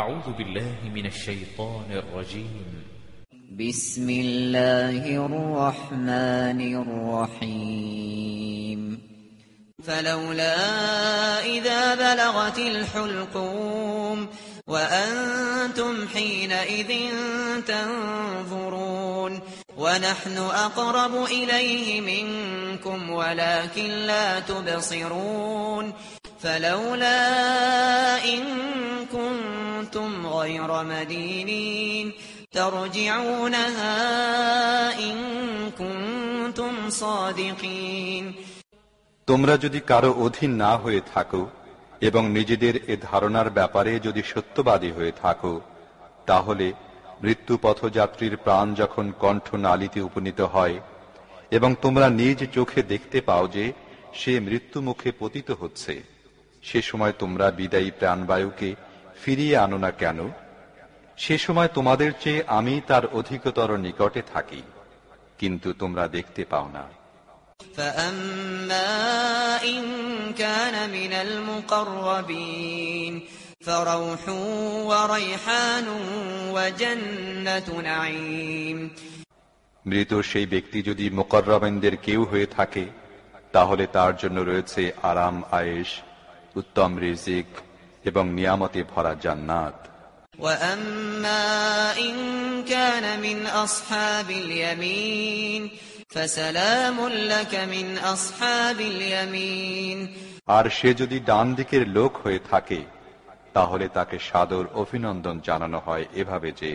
أعوذ بالله من الشيطان الرجيم. بسم الله الرحمن الرحيم. فلولا إذا بلغت الحلقوم وأنتم حينئذ تنظرون. ونحن أقرب إليه منكم ولكن لا تبصرون. فلولا إن كنتم غير مدينين ترجعونها إن كنتم صادقين তোমরা যদি কারো অধীন না হয়ে থাকো এবং নিজেদের এ ধারণার ব্যাপারে যদি সত্যবাদী হয়ে থাকো তাহলে মৃত্যু পথযাত্রীর প্রাণ যখন কণ্ঠ নালিতে উপনীত হয় এবং তোমরা নিজ চোখে দেখতে পাও যে সে মৃত্যু মুখে পতিত হচ্ছে সে সময় তোমরা বিদায়ী প্রাণবায়ুকে ফিরিয়ে আনো না কেন সে সময় তোমাদের চেয়ে আমি তার অধিকতর নিকটে থাকি কিন্তু তোমরা দেখতে পাও না فأما إن كان من المقربين فروح وريحان وجنة نعيم মৃত সেই ব্যক্তি যদি মোকর্রমেনদের কেউ হয়ে থাকে তাহলে তার জন্য রয়েছে আরাম আয়েশ উত্তম রিজিক এবং নিয়ামতে ভরা জান্নাত وأما إن كان من أصحاب اليمين فسلام لك من أصحاب اليمين আর সে যদি ডান দিকের লোক হয়ে থাকে তাহলে তাকে সাদর অভিনন্দন জানানো হয় এভাবে যে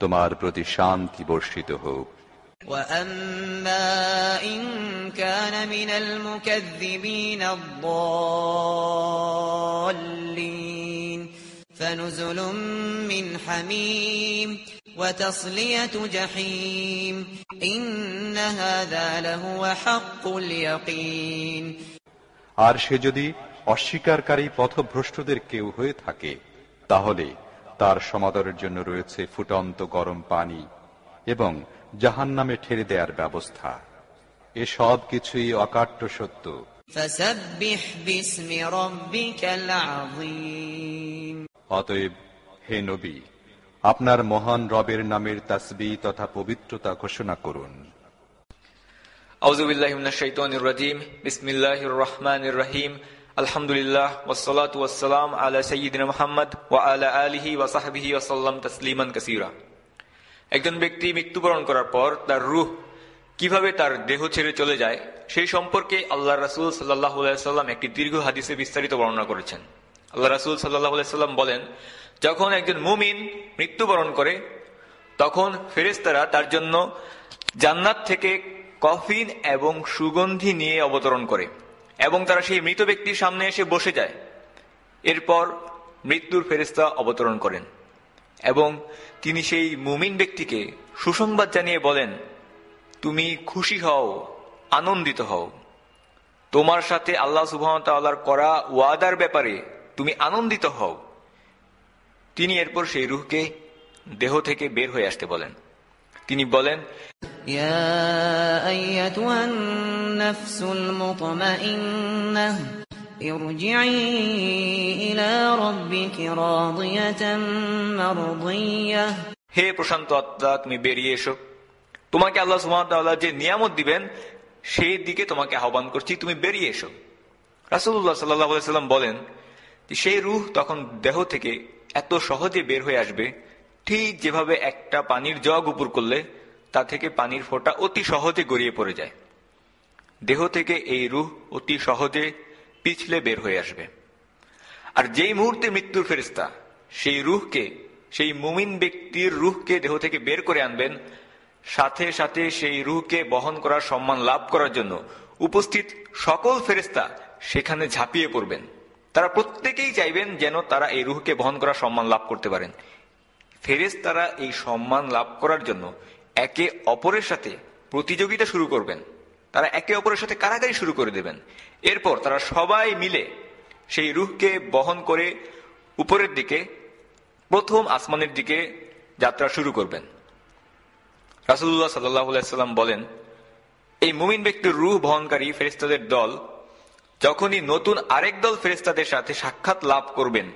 তোমার প্রতি শান্তি বর্ষিত হোক وأما إن كان من المكذبين الضالين فنزل من حميم وتصلية جحيم إن هذا لهو حق اليقين আর সে যদি অস্বীকারী পথভ্রষ্টদের কেউ হয়ে থাকে তাহলে তার সমাদরের জন্য রয়েছে ফুটন্ত গরম পানি এবং জাহান নামে ঠেলে দেওয়ার ব্যবস্থা। এ সব কিছুই অকাট্য সত্য। অতএব হে নবী আপনার মহান রবের নামের তাসবি তথা পবিত্রতা ঘোষণা করুন। আলহামদুলিল্লাহ ওসলাত আলা সঈদিন মোহাম্মদ ওয়া আলা আলিহি ওয়াসাহবিহি ওসাল্লাম তসলিমান কাসিরা। একজন ব্যক্তি মৃত্যুবরণ করার পর তার রুহ কীভাবে তার দেহ ছেড়ে চলে যায়, সেই সম্পর্কে আল্লাহ রাসুল সাল্লাহ সাল্লাম একটি দীর্ঘ হাদিসে বিস্তারিত বর্ণনা করেছেন। আল্লাহ রাসুল সাল্লাহ সাল্লাম বলেন, যখন একজন মুমিন মৃত্যুবরণ করে, তখন ফেরেস্তারা তার জন্য জান্নাত থেকে কফিন এবং সুগন্ধি নিয়ে অবতরণ করে এবং তারা সেই মৃত ব্যক্তির সামনে এসে বসে যায়। এরপর মৃত্যুর ফেরেস্তা অবতরণ করেন। এবং তিনি সেই মুমিন ব্যক্তিকে সুসংবাদ জানিয়ে বলেন, তুমি খুশি হও, আনন্দিত হও। তোমার সাথে আল্লাহ সুবাহতাল্লাহর করা ওয়াদার ব্যাপারে তুমি আনন্দিত হও। তিনি এরপর সেই রুহকে দেহ থেকে বের হয়ে আসতে বলেন। তিনি বলেন, ইয়া আইয়াতুন নাফসুল মুতমাইন্নাহ ارجعي إلى ربك راضية مرضية হে প্রশান্ত আত্মা তুমি বেরিয়ে এসো তোমাকে আল্লাহ সুহামতাল্লাহ যে নিয়ামত দিবেন সেই দিকে তোমাকে আহ্বান করছি তুমি বেরিয়ে এসো রাসুল্লাহ সাল্লাম বলেন যে সেই রুহ তখন দেহ থেকে এত সহজে বের হয়ে আসবে ঠিক যেভাবে একটা পানির জগ উপর করলে তা থেকে পানির ফোঁটা অতি সহজে গড়িয়ে পড়ে যায় দেহ থেকে এই রুহ অতি সহজে পিছলে বের হয়ে আসবে। আর যেই মুহূর্তে মৃত্যুর ফেরিস্তা সেই রুহকে, সেই মুমিন ব্যক্তির রুহকে দেহ থেকে বের করে আনবেন, সাথে সাথে সেই রুহকে বহন করার সম্মান লাভ করার জন্য উপস্থিত সকল ফেরিস্তা সেখানে ঝাঁপিয়ে পড়বেন। তারা প্রত্যেকেই চাইবেন যেন তারা এই রুহকে বহন করার সম্মান লাভ করতে পারেন। ফেরেস তারা এই সম্মান লাভ করার জন্য একে অপরের সাথে প্রতিযোগিতা শুরু করবেন। তারা একে অপরের সাথে কারাগারি শুরু করে দেবেন। এরপর তারা সবাই মিলে সেই রুহকে বহন করে উপরের দিকে, প্রথম আসমানের দিকে যাত্রা শুরু করবেন। রাসুল্লাহ সাল্লাম বলেন, এই মুমিন ব্যক্তির রুহ বহনকারী ফেরিস্তাদের দল যখনই নতুন আরেক দল ফেরিস্তাদের সাথে সাক্ষাৎ লাভ করবেন,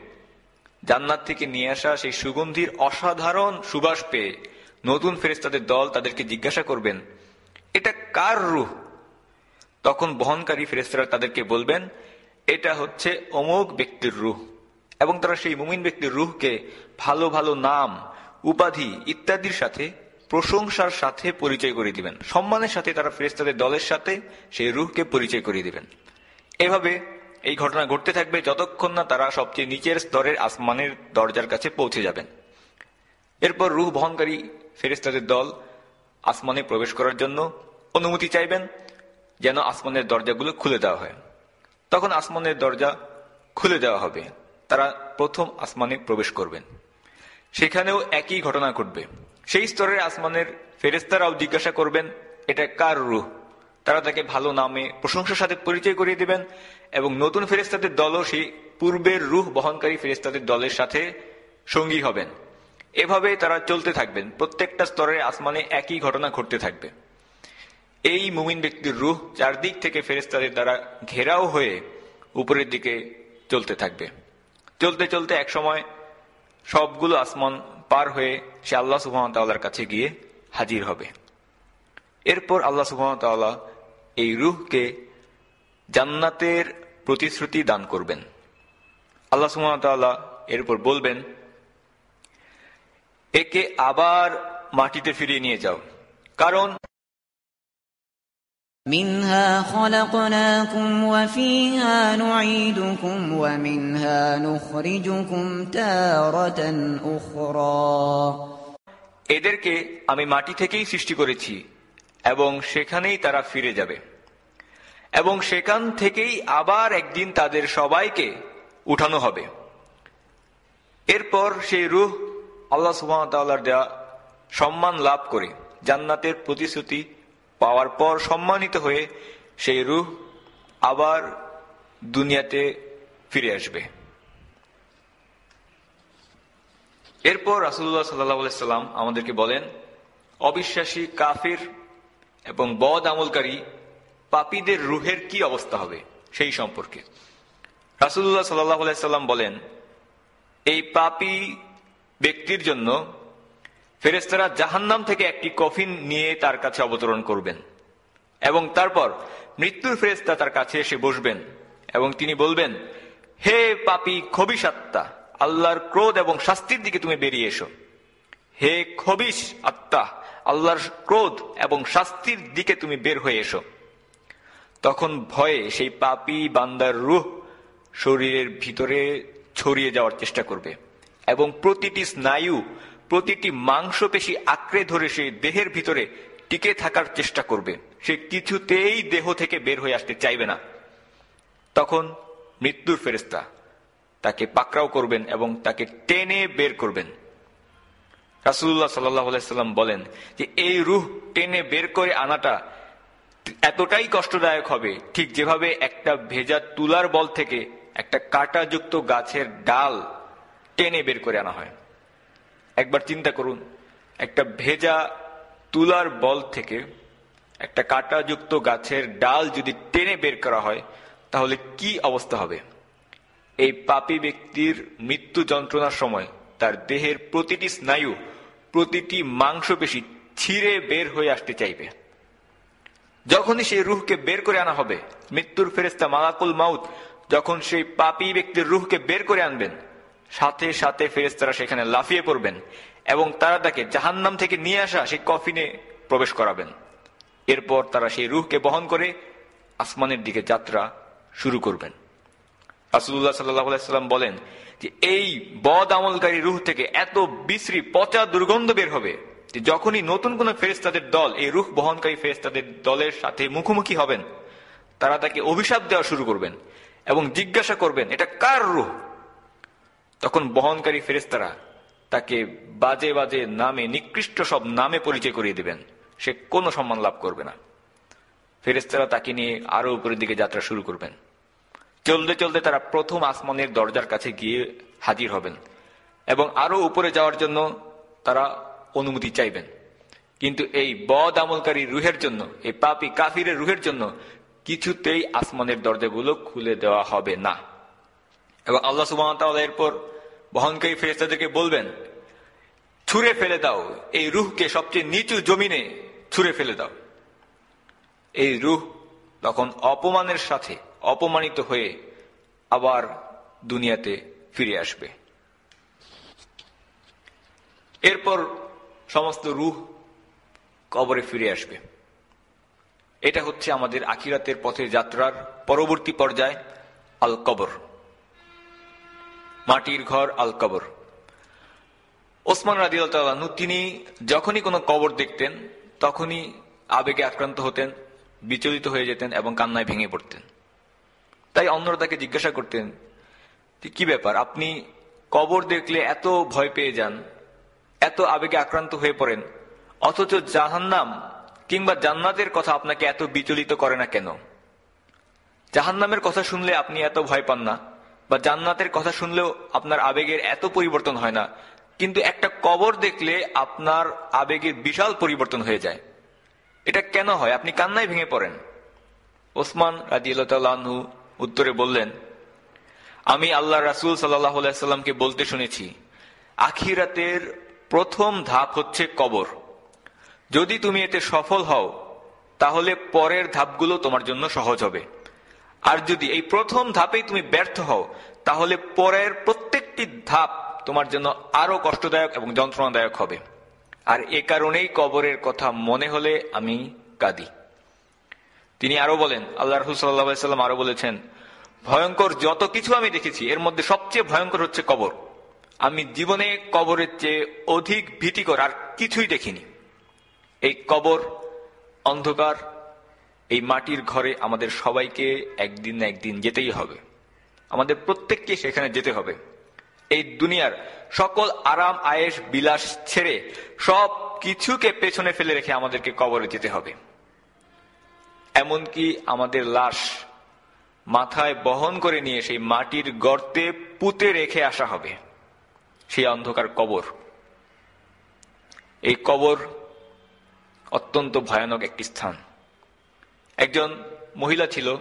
জান্নাত থেকে নিয়ে আসা সেই সুগন্ধির অসাধারণ সুবাস পেয়ে নতুন ফেরেস্তাদের দল তাদেরকে জিজ্ঞাসা করবেন, এটা কার রুহ তখন বহনকারী ফেরেস্তারা তাদেরকে বলবেন, এটা হচ্ছে অমোক ব্যক্তির রুহ। এবং তারা সেই মুমিন ব্যক্তির রুহকে ভালো ভালো নাম, উপাধি ইত্যাদির সাথে, প্রশংসার সাথে পরিচয় করে দিবেন। সম্মানের সাথে তারা ফেরেস্তাদের দলের সাথে সেই রুহকে পরিচয় করিয়ে দিবেন। এভাবে এই ঘটনা ঘটতে থাকবে যতক্ষণ না তারা সবচেয়ে নিচের স্তরের আসমানের দরজার কাছে পৌঁছে যাবেন। এরপর রুহ বহনকারী ফেরেস্তাদের দল আসমানে প্রবেশ করার জন্য অনুমতি চাইবেন। যেন আসমানের দরজাগুলো খুলে দেওয়া হয়। তখন আসমানের দরজা খুলে দেওয়া হবে। তারা প্রথম আসমানে প্রবেশ করবেন। সেখানেও একই ঘটনা ঘটবে। সেই স্তরের আসমানের ফেরেস্তারাও জিজ্ঞাসা করবেন, এটা কার রুহ? তারা তাকে ভালো নামে, প্রশংসার সাথে পরিচয় করিয়ে দিবেন এবং নতুন ফেরেস্তাদের দলও সেই পূর্বের রুহ বহনকারী ফেরেস্তাদের দলের সাথে সঙ্গী হবেন। এভাবে তারা চলতে থাকবেন। প্রত্যেকটা স্তরের আসমানে একই ঘটনা ঘটতে থাকবে। এই মুমিন ব্যক্তির রুহ চারদিক থেকে ফেরেস্তাদের দ্বারা ঘেরাও হয়ে উপরের দিকে চলতে থাকবে। চলতে চলতে এক সময় সবগুলো আসমান পার হয়ে সে আল্লাহ সুহামতাল্লাহর কাছে গিয়ে হাজির হবে। এরপর আল্লাহ সুহামতাল্লাহ এই রুহকে জান্নাতের প্রতিশ্রুতি দান করবেন। আল্লাহ সুহামতাল্লাহ এরপর বলবেন, একে আবার মাটিতে ফিরিয়ে নিয়ে যাও। কারণ منها خلقناكم وفيها نعيدكم ومنها نخرجكم تارة أخرى এদেরকে আমি মাটি থেকেই সৃষ্টি করেছি এবং সেখানেই তারা ফিরে যাবে এবং সেখান থেকেই আবার একদিন তাদের সবাইকে উঠানো হবে এরপর সেই রুহ আল্লাহ সুহামতাল্লাহর দেওয়া সম্মান লাভ করে জান্নাতের প্রতিশ্রুতি পাওয়ার পর সম্মানিত হয়ে সেই রুহ আবার দুনিয়াতে ফিরে আসবে। এরপর রাসুল্লাহ সাল্লাহ সাল্লাম আমাদেরকে বলেন, অবিশ্বাসী কাফির এবং বদ আমলকারী পাপীদের রুহের কি অবস্থা হবে সেই সম্পর্কে। রাসুল্লাহ সাল্লাহ সাল্লাম বলেন, এই পাপি ব্যক্তির জন্য ফেরেস্তারা জাহান্নাম থেকে একটি কফিন নিয়ে তার কাছে অবতরণ করবেন। এবং তারপর মৃত্যুর ফেরেস্তা তার কাছে এসে বসবেন এবং তিনি বলবেন, হে পাপি খবিসাত্মা আল্লাহর ক্রোধ এবং শাস্তির দিকে তুমি বেরিয়ে এসো। হে খবিস আত্মা, আল্লাহর ক্রোধ এবং শাস্তির দিকে তুমি বের হয়ে এসো। তখন ভয়ে সেই পাপি বান্দার রুহ শরীরের ভিতরে ছড়িয়ে যাওয়ার চেষ্টা করবে এবং প্রতিটি স্নায়ু প্রতিটি মাংসপেশি আঁকড়ে ধরে সে দেহের ভিতরে টিকে থাকার চেষ্টা করবে। সে কিছুতেই দেহ থেকে বের হয়ে আসতে চাইবে না। তখন মৃত্যুর ফেরেস্তা তাকে পাকড়াও করবেন এবং তাকে টেনে বের করবেন। রাসুল্লাহ সাল্লাম বলেন যে, এই রুহ টেনে বের করে আনাটা এতটাই কষ্টদায়ক হবে। ঠিক যেভাবে একটা ভেজা তুলার বল থেকে একটা কাঁটাযুক্ত গাছের ডাল টেনে বের করে আনা হয়। একবার চিন্তা করুন, একটা ভেজা তুলার বল থেকে একটা কাঁটাযুক্ত গাছের ডাল যদি টেনে বের করা হয়, তাহলে কি অবস্থা হবে? এই পাপি ব্যক্তির মৃত্যু যন্ত্রণার সময় তার দেহের প্রতিটি স্নায়ু, প্রতিটি মাংসপেশি ছিঁড়ে বের হয়ে আসতে চাইবে। যখনই সেই রুহকে বের করে আনা হবে, মৃত্যুর ফেরেস্তা মালাকুল মাউত, যখন সেই পাপি ব্যক্তির রুহকে বের করে আনবেন সাথে সাথে ফেরেস্তারা সেখানে লাফিয়ে পড়বেন এবং তারা তাকে জাহান্নাম থেকে নিয়ে আসা সেই কফিনে প্রবেশ করাবেন। এরপর তারা সেই রুহকে বহন করে আসমানের দিকে যাত্রা শুরু করবেন। রাসুল্লাহ সাল্লাম বলেন যে, এই বদ আমলকারী রুহ থেকে এত বিশ্রী, পচা দুর্গন্ধ বের হবে যে যখনই নতুন কোন ফেরেস্তাদের দল, এই রুখ বহনকারী ফেরেস্তাদের দলের সাথে মুখোমুখি হবেন, তারা তাকে অভিশাপ দেওয়া শুরু করবেন এবং জিজ্ঞাসা করবেন, এটা কার রুহ? তখন বহনকারী ফেরেস্তারা তাকে বাজে বাজে নামে, নিকৃষ্ট সব নামে পরিচয় করিয়ে দেবেন। সে কোনো সম্মান লাভ করবে না। ফেরেস্তারা তাকে নিয়ে আরও উপরের দিকে যাত্রা শুরু করবেন। চলতে চলতে তারা প্রথম আসমানের দরজার কাছে গিয়ে হাজির হবেন এবং আরও উপরে যাওয়ার জন্য তারা অনুমতি চাইবেন। কিন্তু এই বদ আমলকারী রুহের জন্য, এই পাপি কাফিরের রুহের জন্য কিছুতেই আসমানের দরজাগুলো খুলে দেওয়া হবে না। এবং আল্লাহ সুবাহ এরপর বহনকারী ফেরেস্তাদেরকে বলবেন, ছুঁড়ে ফেলে দাও। এই রুহকে সবচেয়ে নিচু জমিনে ছুঁড়ে ফেলে দাও। এই রুহ তখন অপমানের সাথে অপমানিত হয়ে আবার দুনিয়াতে ফিরে আসবে। এরপর সমস্ত রুহ কবরে ফিরে আসবে। এটা হচ্ছে আমাদের আখিরাতের পথে যাত্রার পরবর্তী পর্যায় আল কবর মাটির ঘর আল কবর। ওসমান রাজি আল্লাহ তিনি যখনই কোনো কবর দেখতেন, তখনই আবেগে আক্রান্ত হতেন, বিচলিত হয়ে যেতেন এবং কান্নায় ভেঙে পড়তেন। তাই অন্যরা তাকে জিজ্ঞাসা করতেন কি ব্যাপার? আপনি কবর দেখলে এত ভয় পেয়ে যান, এত আবেগে আক্রান্ত হয়ে পড়েন, অথচ জাহান্নাম কিংবা জান্নাতের কথা আপনাকে এত বিচলিত করে না কেন? জাহান্নামের কথা শুনলে আপনি এত ভয় পান না। বা জান্নাতের কথা শুনলেও আপনার আবেগের এত পরিবর্তন হয় না। কিন্তু একটা কবর দেখলে আপনার আবেগের বিশাল পরিবর্তন হয়ে যায়। এটা কেন হয়? আপনি কান্নায় ভেঙে পড়েন। ওসমান রাজিউল্লাহু উত্তরে বললেন, আমি আল্লাহ রাসুল সাল্লাহামকে বলতে শুনেছি, আখিরাতের প্রথম ধাপ হচ্ছে কবর। যদি তুমি এতে সফল হও, তাহলে পরের ধাপগুলো তোমার জন্য সহজ হবে। আর যদি এই প্রথম ধাপেই তুমি ব্যর্থ হও, তাহলে পরের প্রত্যেকটি ধাপ তোমার জন্য আরও কষ্টদায়ক এবং যন্ত্রণাদায়ক হবে। আর এ কারণেই কবরের কথা মনে হলে আমি কাঁদি। তিনি আরও বলেন আল্লাহ রহুল সাল্লাম আরও বলেছেন, ভয়ঙ্কর যত কিছু আমি দেখেছি, এর মধ্যে সবচেয়ে ভয়ঙ্কর হচ্ছে কবর। আমি জীবনে কবরের চেয়ে অধিক ভীতিকর আর কিছুই দেখিনি। এই কবর অন্ধকার এই মাটির ঘরে আমাদের সবাইকে একদিন একদিন যেতেই হবে। আমাদের প্রত্যেককে সেখানে যেতে হবে। এই দুনিয়ার সকল আরাম আয়েস বিলাস ছেড়ে সব কিছুকে পেছনে ফেলে রেখে আমাদেরকে কবরে যেতে হবে। এমনকি আমাদের লাশ মাথায় বহন করে নিয়ে সেই মাটির গর্তে পুঁতে রেখে আসা হবে। সেই অন্ধকার কবর। এই কবর অত্যন্ত ভয়ানক একটি স্থান। একজন মহিলা ছিল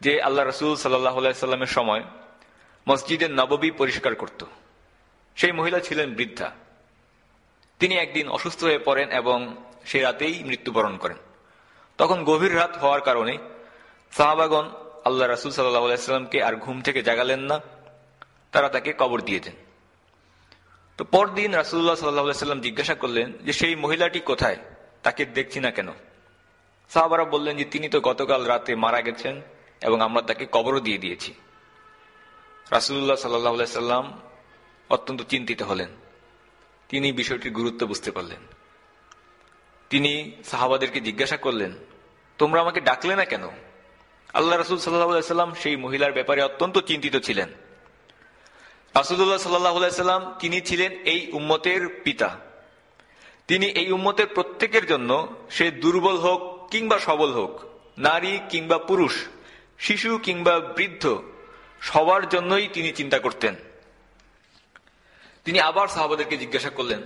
যে আল্লাহ রসুল সাল্লামের সময় মসজিদের নববী পরিষ্কার করত। সেই মহিলা ছিলেন বৃদ্ধা। তিনি একদিন অসুস্থ হয়ে পড়েন এবং সে রাতেই মৃত্যুবরণ করেন। তখন গভীর রাত হওয়ার কারণে সাহাবাগন আল্লাহ রাসুল সাল্লাহামকে আর ঘুম থেকে জাগালেন না, তারা তাকে কবর দিয়ে দেন। তো পরদিন রাসুল্লাহ সাল্লাহ সাল্লাম জিজ্ঞাসা করলেন যে, সেই মহিলাটি কোথায়? তাকে দেখছি না কেন? সাহাবারা বললেন যে, তিনি তো গতকাল রাতে মারা গেছেন এবং আমরা তাকে কবরও দিয়ে দিয়েছি। রাসুল্লাহ সাল্লাহ সাল্লাম অত্যন্ত চিন্তিত হলেন। তিনি বিষয়টির গুরুত্ব বুঝতে পারলেন। তিনি সাহাবাদেরকে জিজ্ঞাসা করলেন, তোমরা আমাকে ডাকলে না কেন? আল্লাহ রাসুল সাল্লাহ সেই মহিলার ব্যাপারে অত্যন্ত চিন্তিত ছিলেন। রাসুল্লাহ সাল্লাহ সাল্লাম তিনি ছিলেন এই উম্মতের পিতা। তিনি এই উম্মতের প্রত্যেকের জন্য সে দুর্বল হোক কিংবা সবল হোক, নারী কিংবা পুরুষ, শিশু কিংবা বৃদ্ধ, সবার জন্যই তিনি চিন্তা করতেন। তিনি আবার সাহাবাদেরকে জিজ্ঞাসা করলেন,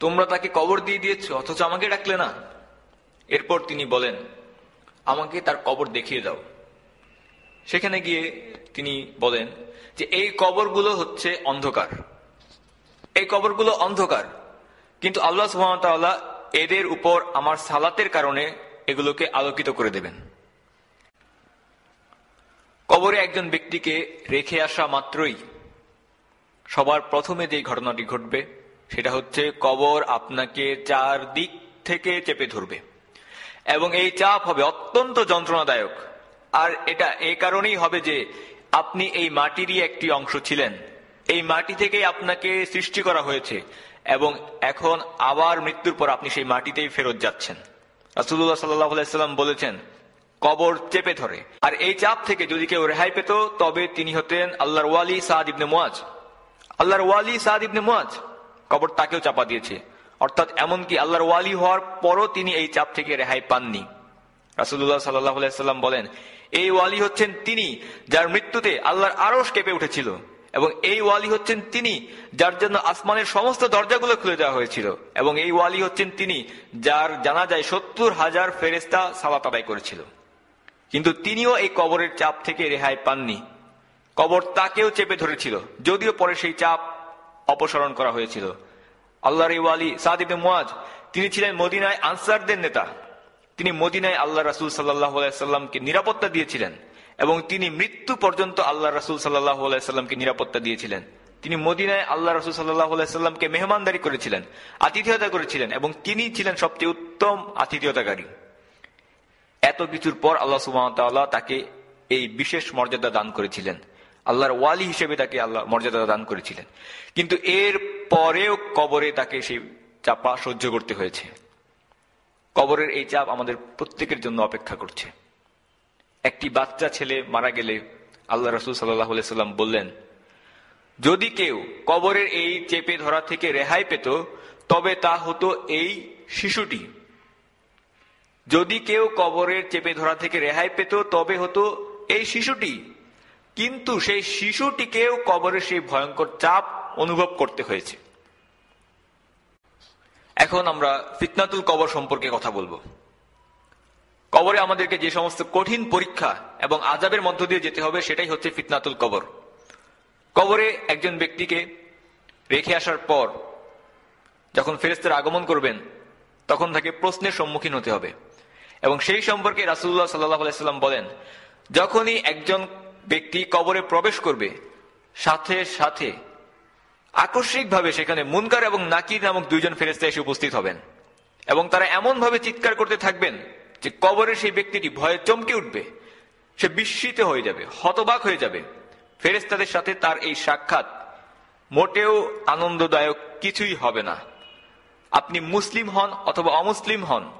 তোমরা তাকে কবর দিয়ে দিয়েছ, অথচ আমাকে ডাকলে না? এরপর তিনি বলেন, আমাকে তার কবর দেখিয়ে দাও। সেখানে গিয়ে তিনি বলেন যে, এই কবরগুলো হচ্ছে অন্ধকার। এই কবরগুলো অন্ধকার, কিন্তু আল্লাহ সুহামতাল্লাহ এদের উপর আমার সালাতের কারণে এগুলোকে আলোকিত করে দেবেন। কবরে একজন ব্যক্তিকে রেখে আসা মাত্রই সবার প্রথমে যে ঘটনাটি ঘটবে, সেটা হচ্ছে কবর আপনাকে চার দিক থেকে চেপে ধরবে। এবং এই চাপ হবে অত্যন্ত যন্ত্রণাদায়ক। আর এটা এ কারণেই হবে যে আপনি এই মাটিরই একটি অংশ ছিলেন। এই মাটি থেকেই আপনাকে সৃষ্টি করা হয়েছে। এবং এখন আবার মৃত্যুর পর আপনি সেই মাটিতেই ফেরত যাচ্ছেন। রাসুল্লাহ সাল্লাম বলেছেন, কবর চেপে ধরে। আর এই চাপ থেকে যদি কেউ রেহাই পেত, তবে তিনি হতেন আল্লাহর ওয়ালি সাদ ইবনে মোয়াজ আল্লাহর ওয়ালি সাদ ইবনে মোয়াজ কবর তাকেও চাপা দিয়েছে। অর্থাৎ এমনকি আল্লাহর ওয়ালি হওয়ার পরও তিনি এই চাপ থেকে রেহাই পাননি। রাসুল্লাহ সাল্লাহ সাল্লাম বলেন, এই ওয়ালি হচ্ছেন তিনি যার মৃত্যুতে আল্লাহর আরস কেঁপে উঠেছিল। এবং এই ওয়ালি হচ্ছেন তিনি, যার জন্য আসমানের সমস্ত দরজাগুলো খুলে দেওয়া হয়েছিল। এবং এই ওয়ালি হচ্ছেন তিনি, যার জানা যায় সত্তর হাজার ফেরেস্তা সালাত আদায় করেছিল। কিন্তু তিনিও এই কবরের চাপ থেকে রেহাই পাননি। কবর তাকেও চেপে ধরেছিল, যদিও পরে সেই চাপ অপসারণ করা হয়েছিল। আল্লাহর এই ওয়ালি সাদ ইবনে মুয়াজ তিনি ছিলেন মদিনায় আনসারদের নেতা। তিনি মদিনায় আল্লাহ রাসুল সাল্লাহ সাল্লামকে নিরাপত্তা দিয়েছিলেন। এবং তিনি মৃত্যু পর্যন্ত আল্লাহ রাসুল সাল্লাহ সাল্লামকে নিরাপত্তা দিয়েছিলেন। তিনি মদিনায় আল্লাহ রসুল সাল্লাহ সাল্লামকে মেহমানদারি করেছিলেন, আতিথেয়তা করেছিলেন এবং তিনি ছিলেন সবচেয়ে উত্তম আতিথেয়তাকারী। এত কিছুর পর আল্লাহ সুবাহতাল্লাহ তাকে এই বিশেষ মর্যাদা দান করেছিলেন। আল্লাহর ওয়ালি হিসেবে তাকে আল্লাহ মর্যাদা দান করেছিলেন। কিন্তু এর পরেও কবরে তাকে সেই চাপা সহ্য করতে হয়েছে। কবরের এই চাপ আমাদের প্রত্যেকের জন্য অপেক্ষা করছে। একটি বাচ্চা ছেলে মারা গেলে আল্লাহ রসুল সাল্লাহ সাল্লাম বললেন, যদি কেউ কবরের এই চেপে ধরা থেকে রেহাই পেত, তবে তা হতো এই শিশুটি। যদি কেউ কবরের চেপে ধরা থেকে রেহাই পেত, তবে হতো এই শিশুটি। কিন্তু সেই শিশুটিকেও কবরের সেই ভয়ঙ্কর চাপ অনুভব করতে হয়েছে। এখন আমরা ফিতনাতুল কবর সম্পর্কে কথা বলব। কবরে আমাদেরকে যে সমস্ত কঠিন পরীক্ষা এবং আজাবের মধ্য দিয়ে যেতে হবে, সেটাই হচ্ছে ফিতনাতুল কবর। কবরে একজন ব্যক্তিকে রেখে আসার পর যখন ফেরেস্তের আগমন করবেন, তখন তাকে প্রশ্নের সম্মুখীন হতে হবে। এবং সেই সম্পর্কে রাসুল্লাহ সাল্লাম বলেন, যখনই একজন ব্যক্তি কবরে প্রবেশ করবে, সাথে সাথে আকস্মিকভাবে সেখানে মুনকার এবং নাকির নামক দুইজন ফেরেস্তা এসে উপস্থিত হবেন। এবং তারা এমনভাবে চিৎকার করতে থাকবেন যে কবরে সেই ব্যক্তিটি ভয়ে চমকে উঠবে, সে বিস্মিত হয়ে যাবে, হতবাক হয়ে যাবে। ফেরেস্তাদের সাথে তার এই সাক্ষাৎ মোটেও আনন্দদায়ক কিছুই হবে না। আপনি মুসলিম হন অথবা অমুসলিম হন,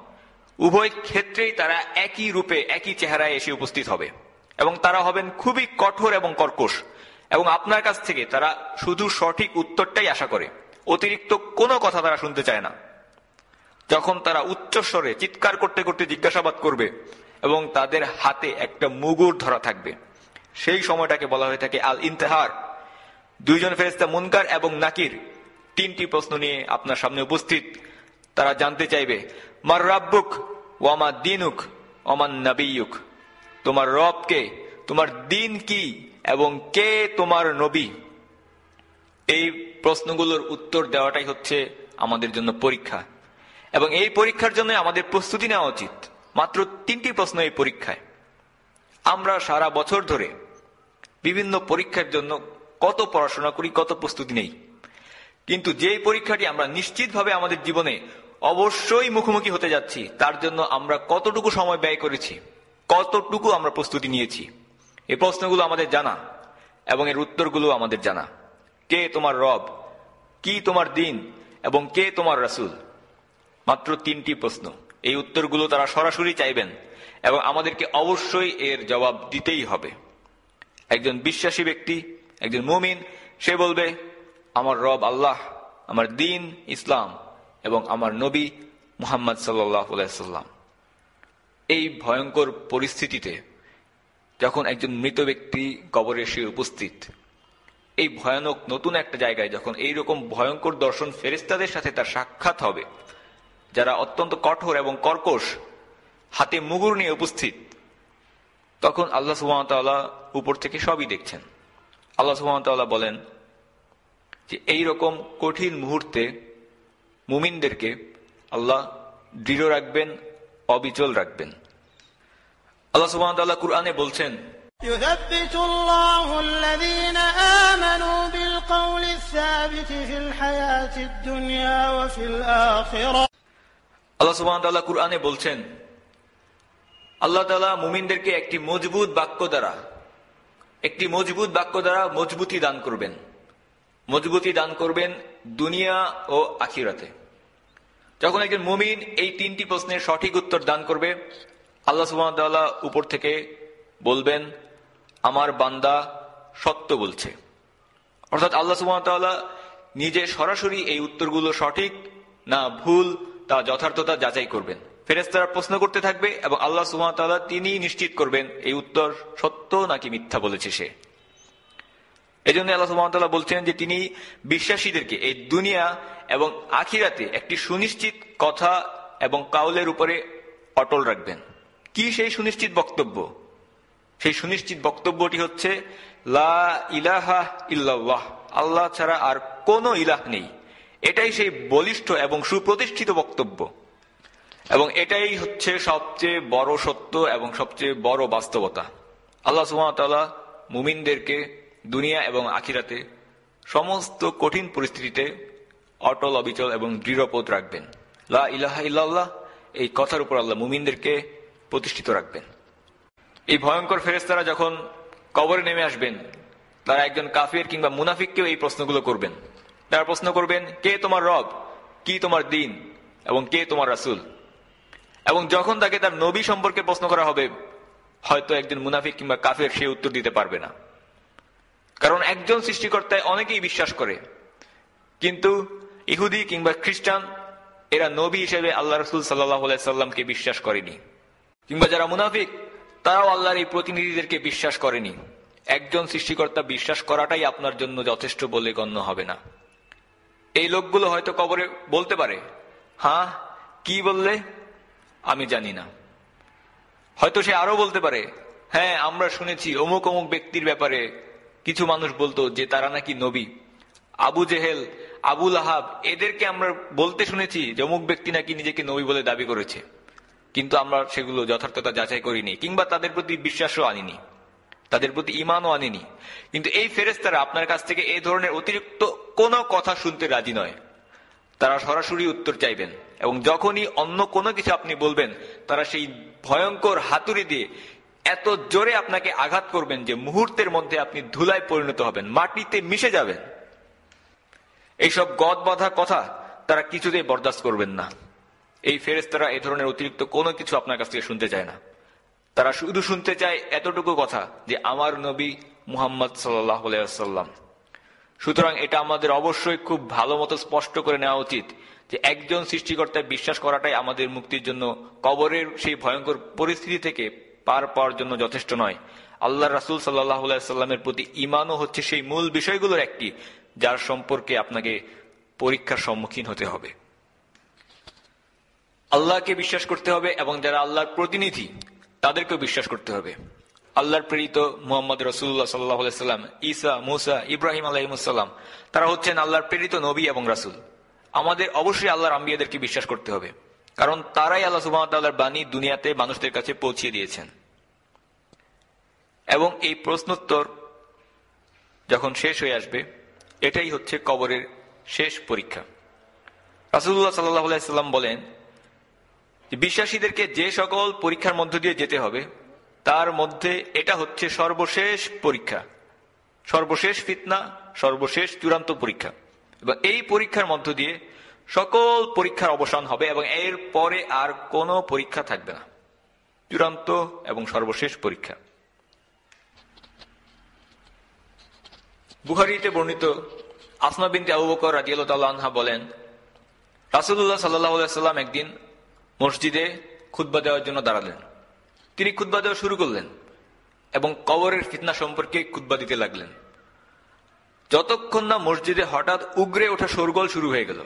উভয় ক্ষেত্রেই তারা একই রূপে, একই চেহারায় এসে উপস্থিত হবে এবং তারা হবেন খুবই কঠোর এবং কর্কশ এবং আপনার কাছ থেকে তারা শুধু সঠিক উত্তরটাই আশা করে। অতিরিক্ত কোনো কথা তারা শুনতে চায় না। যখন তারা উচ্চস্বরে চিৎকার করতে করতে জিজ্ঞাসাবাদ করবে এবং তাদের হাতে একটা মুগুর ধরা থাকবে, সেই সময়টাকে বলা হয়ে থাকে আল ইন্তেহার দুইজন ফেরেস্তা মুনকার এবং নাকির তিনটি প্রশ্ন নিয়ে আপনার সামনে উপস্থিত। তারা জানতে চাইবে, মার রাব্বুক ওয়ামা দিনুক অমান নবীয়ুক? তোমার রব কে? তোমার দিন কি? এবং কে তোমার নবী? এই প্রশ্নগুলোর উত্তর দেওয়াটাই হচ্ছে আমাদের জন্য পরীক্ষা। এবং এই পরীক্ষার জন্য আমাদের প্রস্তুতি নেওয়া উচিত। মাত্র তিনটি প্রশ্ন এই পরীক্ষায়। আমরা সারা বছর ধরে বিভিন্ন পরীক্ষার জন্য কত পড়াশোনা করি, কত প্রস্তুতি নেই। কিন্তু যেই পরীক্ষাটি আমরা নিশ্চিতভাবে আমাদের জীবনে অবশ্যই মুখোমুখি হতে যাচ্ছি, তার জন্য আমরা কতটুকু সময় ব্যয় করেছি, কতটুকু আমরা প্রস্তুতি নিয়েছি এই প্রশ্নগুলো আমাদের জানা এবং এর উত্তরগুলো আমাদের জানা। কে তোমার রব, কি তোমার দিন এবং কে তোমার রাসুল? মাত্র তিনটি প্রশ্ন। এই উত্তরগুলো তারা সরাসরি চাইবেন এবং আমাদেরকে অবশ্যই এর জবাব দিতেই হবে। একজন বিশ্বাসী ব্যক্তি, একজন মুমিন, সে বলবে, আমার রব আল্লাহ, আমার দিন ইসলাম এবং আমার নবী মুহাম্মদ সাল্লাম এই ভয়ঙ্কর পরিস্থিতিতে যখন একজন মৃত ব্যক্তি কবরে এসে উপস্থিত, এই ভয়ানক নতুন একটা জায়গায় যখন এই রকম ভয়ঙ্কর দর্শন ফেরেস্তাদের সাথে তার সাক্ষাৎ হবে যারা অত্যন্ত কঠোর এবং কর্কশ হাতে মুগুর নিয়ে উপস্থিত তখন আল্লাহ সুহামতাল্লাহ উপর থেকে সবই দেখছেন আল্লাহ সুহামতাল্লাহ বলেন যে এই রকম কঠিন মুহূর্তে মুমিনদেরকে আল্লাহ দৃঢ় রাখবেন অবিচল রাখবেন আল্লাহ সুহামতাল্লাহ কুরআনে বলছেন يثبت الله الذين آمنوا بالقول الثابت في الحياة الدنيا وفي الآخرة আল্লাহ সুবাহতাল্লাহ কুরআনে বলছেন, আল্লাহ তালা মুমিনদেরকে একটি মজবুত বাক্য দ্বারা, একটি মজবুত বাক্য দ্বারা মজবুতি দান করবেন। মজবুতি দান করবেন দুনিয়া ও আখিরাতে। যখন একজন মুমিন এই তিনটি প্রশ্নের সঠিক উত্তর দান করবে, আল্লাহ সুবাহতাল্লাহ উপর থেকে বলবেন, আমার বান্দা সত্য বলছে। অর্থাৎ আল্লাহ সুবাহতাল্লাহ নিজে সরাসরি এই উত্তরগুলো সঠিক না ভুল তা যথার্থতা যাচাই করবেন। ফেরেস্তারা প্রশ্ন করতে থাকবে এবং আল্লাহ সুহামতাল্লাহ তিনি নিশ্চিত করবেন এই উত্তর সত্য নাকি মিথ্যা বলেছে সে। এই জন্য আল্লাহ সুহামতাল্লাহ বলছেন যে তিনি বিশ্বাসীদেরকে এই দুনিয়া এবং আখিরাতে একটি সুনিশ্চিত কথা এবং কাউলের উপরে অটল রাখবেন। কি সেই সুনিশ্চিত বক্তব্য? সেই সুনিশ্চিত বক্তব্যটি হচ্ছে, লা ইলাহা ইল্লাল্লাহ। আল্লাহ ছাড়া আর কোনো ইলাহ নেই। এটাই সেই বলিষ্ঠ এবং সুপ্রতিষ্ঠিত বক্তব্য। এবং এটাই হচ্ছে সবচেয়ে বড় সত্য এবং সবচেয়ে বড় বাস্তবতা। আল্লাহ সুহামতাল্লাহ মুমিনদেরকে দুনিয়া এবং আখিরাতে সমস্ত কঠিন পরিস্থিতিতে অটল, অবিচল এবং দৃঢ়পদ রাখবেন। লা ইলাহা ইল্লাল্লাহ এই কথার উপর আল্লাহ মুমিনদেরকে প্রতিষ্ঠিত রাখবেন। এই ভয়ঙ্কর ফেরেস্তারা যখন কবরে নেমে আসবেন, তারা একজন কাফির কিংবা মুনাফিককেও এই প্রশ্নগুলো করবেন। তারা প্রশ্ন করবেন, কে তোমার রব? কি তোমার দিন? এবং কে তোমার রাসুল? এবং যখন তাকে তার নবী সম্পর্কে প্রশ্ন করা হবে, হয়তো একজন মুনাফিক কিংবা কাফের সে উত্তর দিতে পারবে না। কারণ একজন সৃষ্টিকর্তায় অনেকেই বিশ্বাস করে। কিন্তু ইহুদি কিংবা খ্রিস্টান, এরা নবী হিসেবে আল্লাহ রসুল সাল্লাহ সাল্লামকে বিশ্বাস করেনি। কিংবা যারা মুনাফিক, তারাও আল্লাহর এই প্রতিনিধিদেরকে বিশ্বাস করেনি। একজন সৃষ্টিকর্তা বিশ্বাস করাটাই আপনার জন্য যথেষ্ট বলে গণ্য হবে না। এই লোকগুলো হয়তো কবরে বলতে পারে হ্যাঁ কি বললে? আমি জানি না। হয়তো সে আরও বলতে পারে হ্যাঁ আমরা শুনেছি অমুক অমুক ব্যক্তির ব্যাপারে কিছু মানুষ বলতো যে তারা নাকি নবী। আবু জেহেল আবুল আহাব এদেরকে আমরা বলতে শুনেছি যে অমুক ব্যক্তি নাকি নিজেকে নবী বলে দাবি করেছে। কিন্তু আমরা সেগুলো যথার্থতা যাচাই করিনি কিংবা তাদের প্রতি বিশ্বাসও আনিনি। তাদের প্রতি ইমানও আনেনি। কিন্তু এই ফেরেস্তারা আপনার কাছ থেকে এই ধরনের অতিরিক্ত কোনো কথা শুনতে রাজি নয়। তারা সরাসরি উত্তর চাইবেন এবং যখনই অন্য কোনো কিছু আপনি বলবেন, তারা সেই ভয়ঙ্কর হাতুড়ি দিয়ে এত জোরে আপনাকে আঘাত করবেন যে মুহূর্তের মধ্যে আপনি ধুলায় পরিণত হবেন, মাটিতে মিশে যাবেন। এইসব গদ বাঁধা কথা তারা কিছুতেই বরদাস্ত করবেন না। এই ফেরেস্তারা এ ধরনের অতিরিক্ত কোনো কিছু আপনার কাছ থেকে শুনতে চায় না। তারা শুধু শুনতে চায় এতটুকু কথা যে আমার নবী মুহাম্মদ সাল্লাম সুতরাং এটা আমাদের অবশ্যই খুব ভালো মতো স্পষ্ট করে নেওয়া উচিত যে একজন সৃষ্টিকর্তায় বিশ্বাস করাটাই আমাদের মুক্তির জন্য কবরের সেই ভয়ঙ্কর পরিস্থিতি থেকে পার পাওয়ার জন্য যথেষ্ট নয়। আল্লাহ রাসুল সাল্লাহ সাল্লামের প্রতি ইমানও হচ্ছে সেই মূল বিষয়গুলোর একটি, যার সম্পর্কে আপনাকে পরীক্ষার সম্মুখীন হতে হবে। আল্লাহকে বিশ্বাস করতে হবে এবং যারা আল্লাহর প্রতিনিধি তাদেরকেও বিশ্বাস করতে হবে। আল্লাহর প্রেরিত মোহাম্মদ রসুল্লাহ সাল্লাহ সাল্লাম, ঈসা, মুসা, ইব্রাহিম আলহিমসাল্লাম তারা হচ্ছেন আল্লাহর প্রেরিত নবী এবং রাসুল। আমাদের অবশ্যই আল্লাহর আম্বিয়াদেরকে বিশ্বাস করতে হবে, কারণ তারাই আল্লাহ সুবাহতাল্লাহর বাণী দুনিয়াতে মানুষদের কাছে পৌঁছিয়ে দিয়েছেন। এবং এই প্রশ্নোত্তর যখন শেষ হয়ে আসবে, এটাই হচ্ছে কবরের শেষ পরীক্ষা। রাসুল্লাহ সাল্লাহ সাল্লাম বলেন বিশ্বাসীদেরকে যে সকল পরীক্ষার মধ্য দিয়ে যেতে হবে, তার মধ্যে এটা হচ্ছে সর্বশেষ পরীক্ষা। সর্বশেষ ফিতনা, সর্বশেষ চূড়ান্ত পরীক্ষা। এবং এই পরীক্ষার মধ্য দিয়ে সকল পরীক্ষার অবসান হবে এবং এর পরে আর কোনো পরীক্ষা থাকবে না। চূড়ান্ত এবং সর্বশেষ পরীক্ষা। বুহারিতে বর্ণিত আসমা বিনতে আবু বকর রাজিয়াল্লাহ বলেন রাসুল্লাহ সাল্লাহ সাল্লাম একদিন মসজিদে খুদ্া দেওয়ার জন্য দাঁড়ালেন। তিনি খুদ্া দেওয়া শুরু করলেন এবং কবরের ফিতনা সম্পর্কে খুদ্া দিতে লাগলেন। যতক্ষণ না মসজিদে হঠাৎ উগরে ওঠা শোরগোল শুরু হয়ে গেল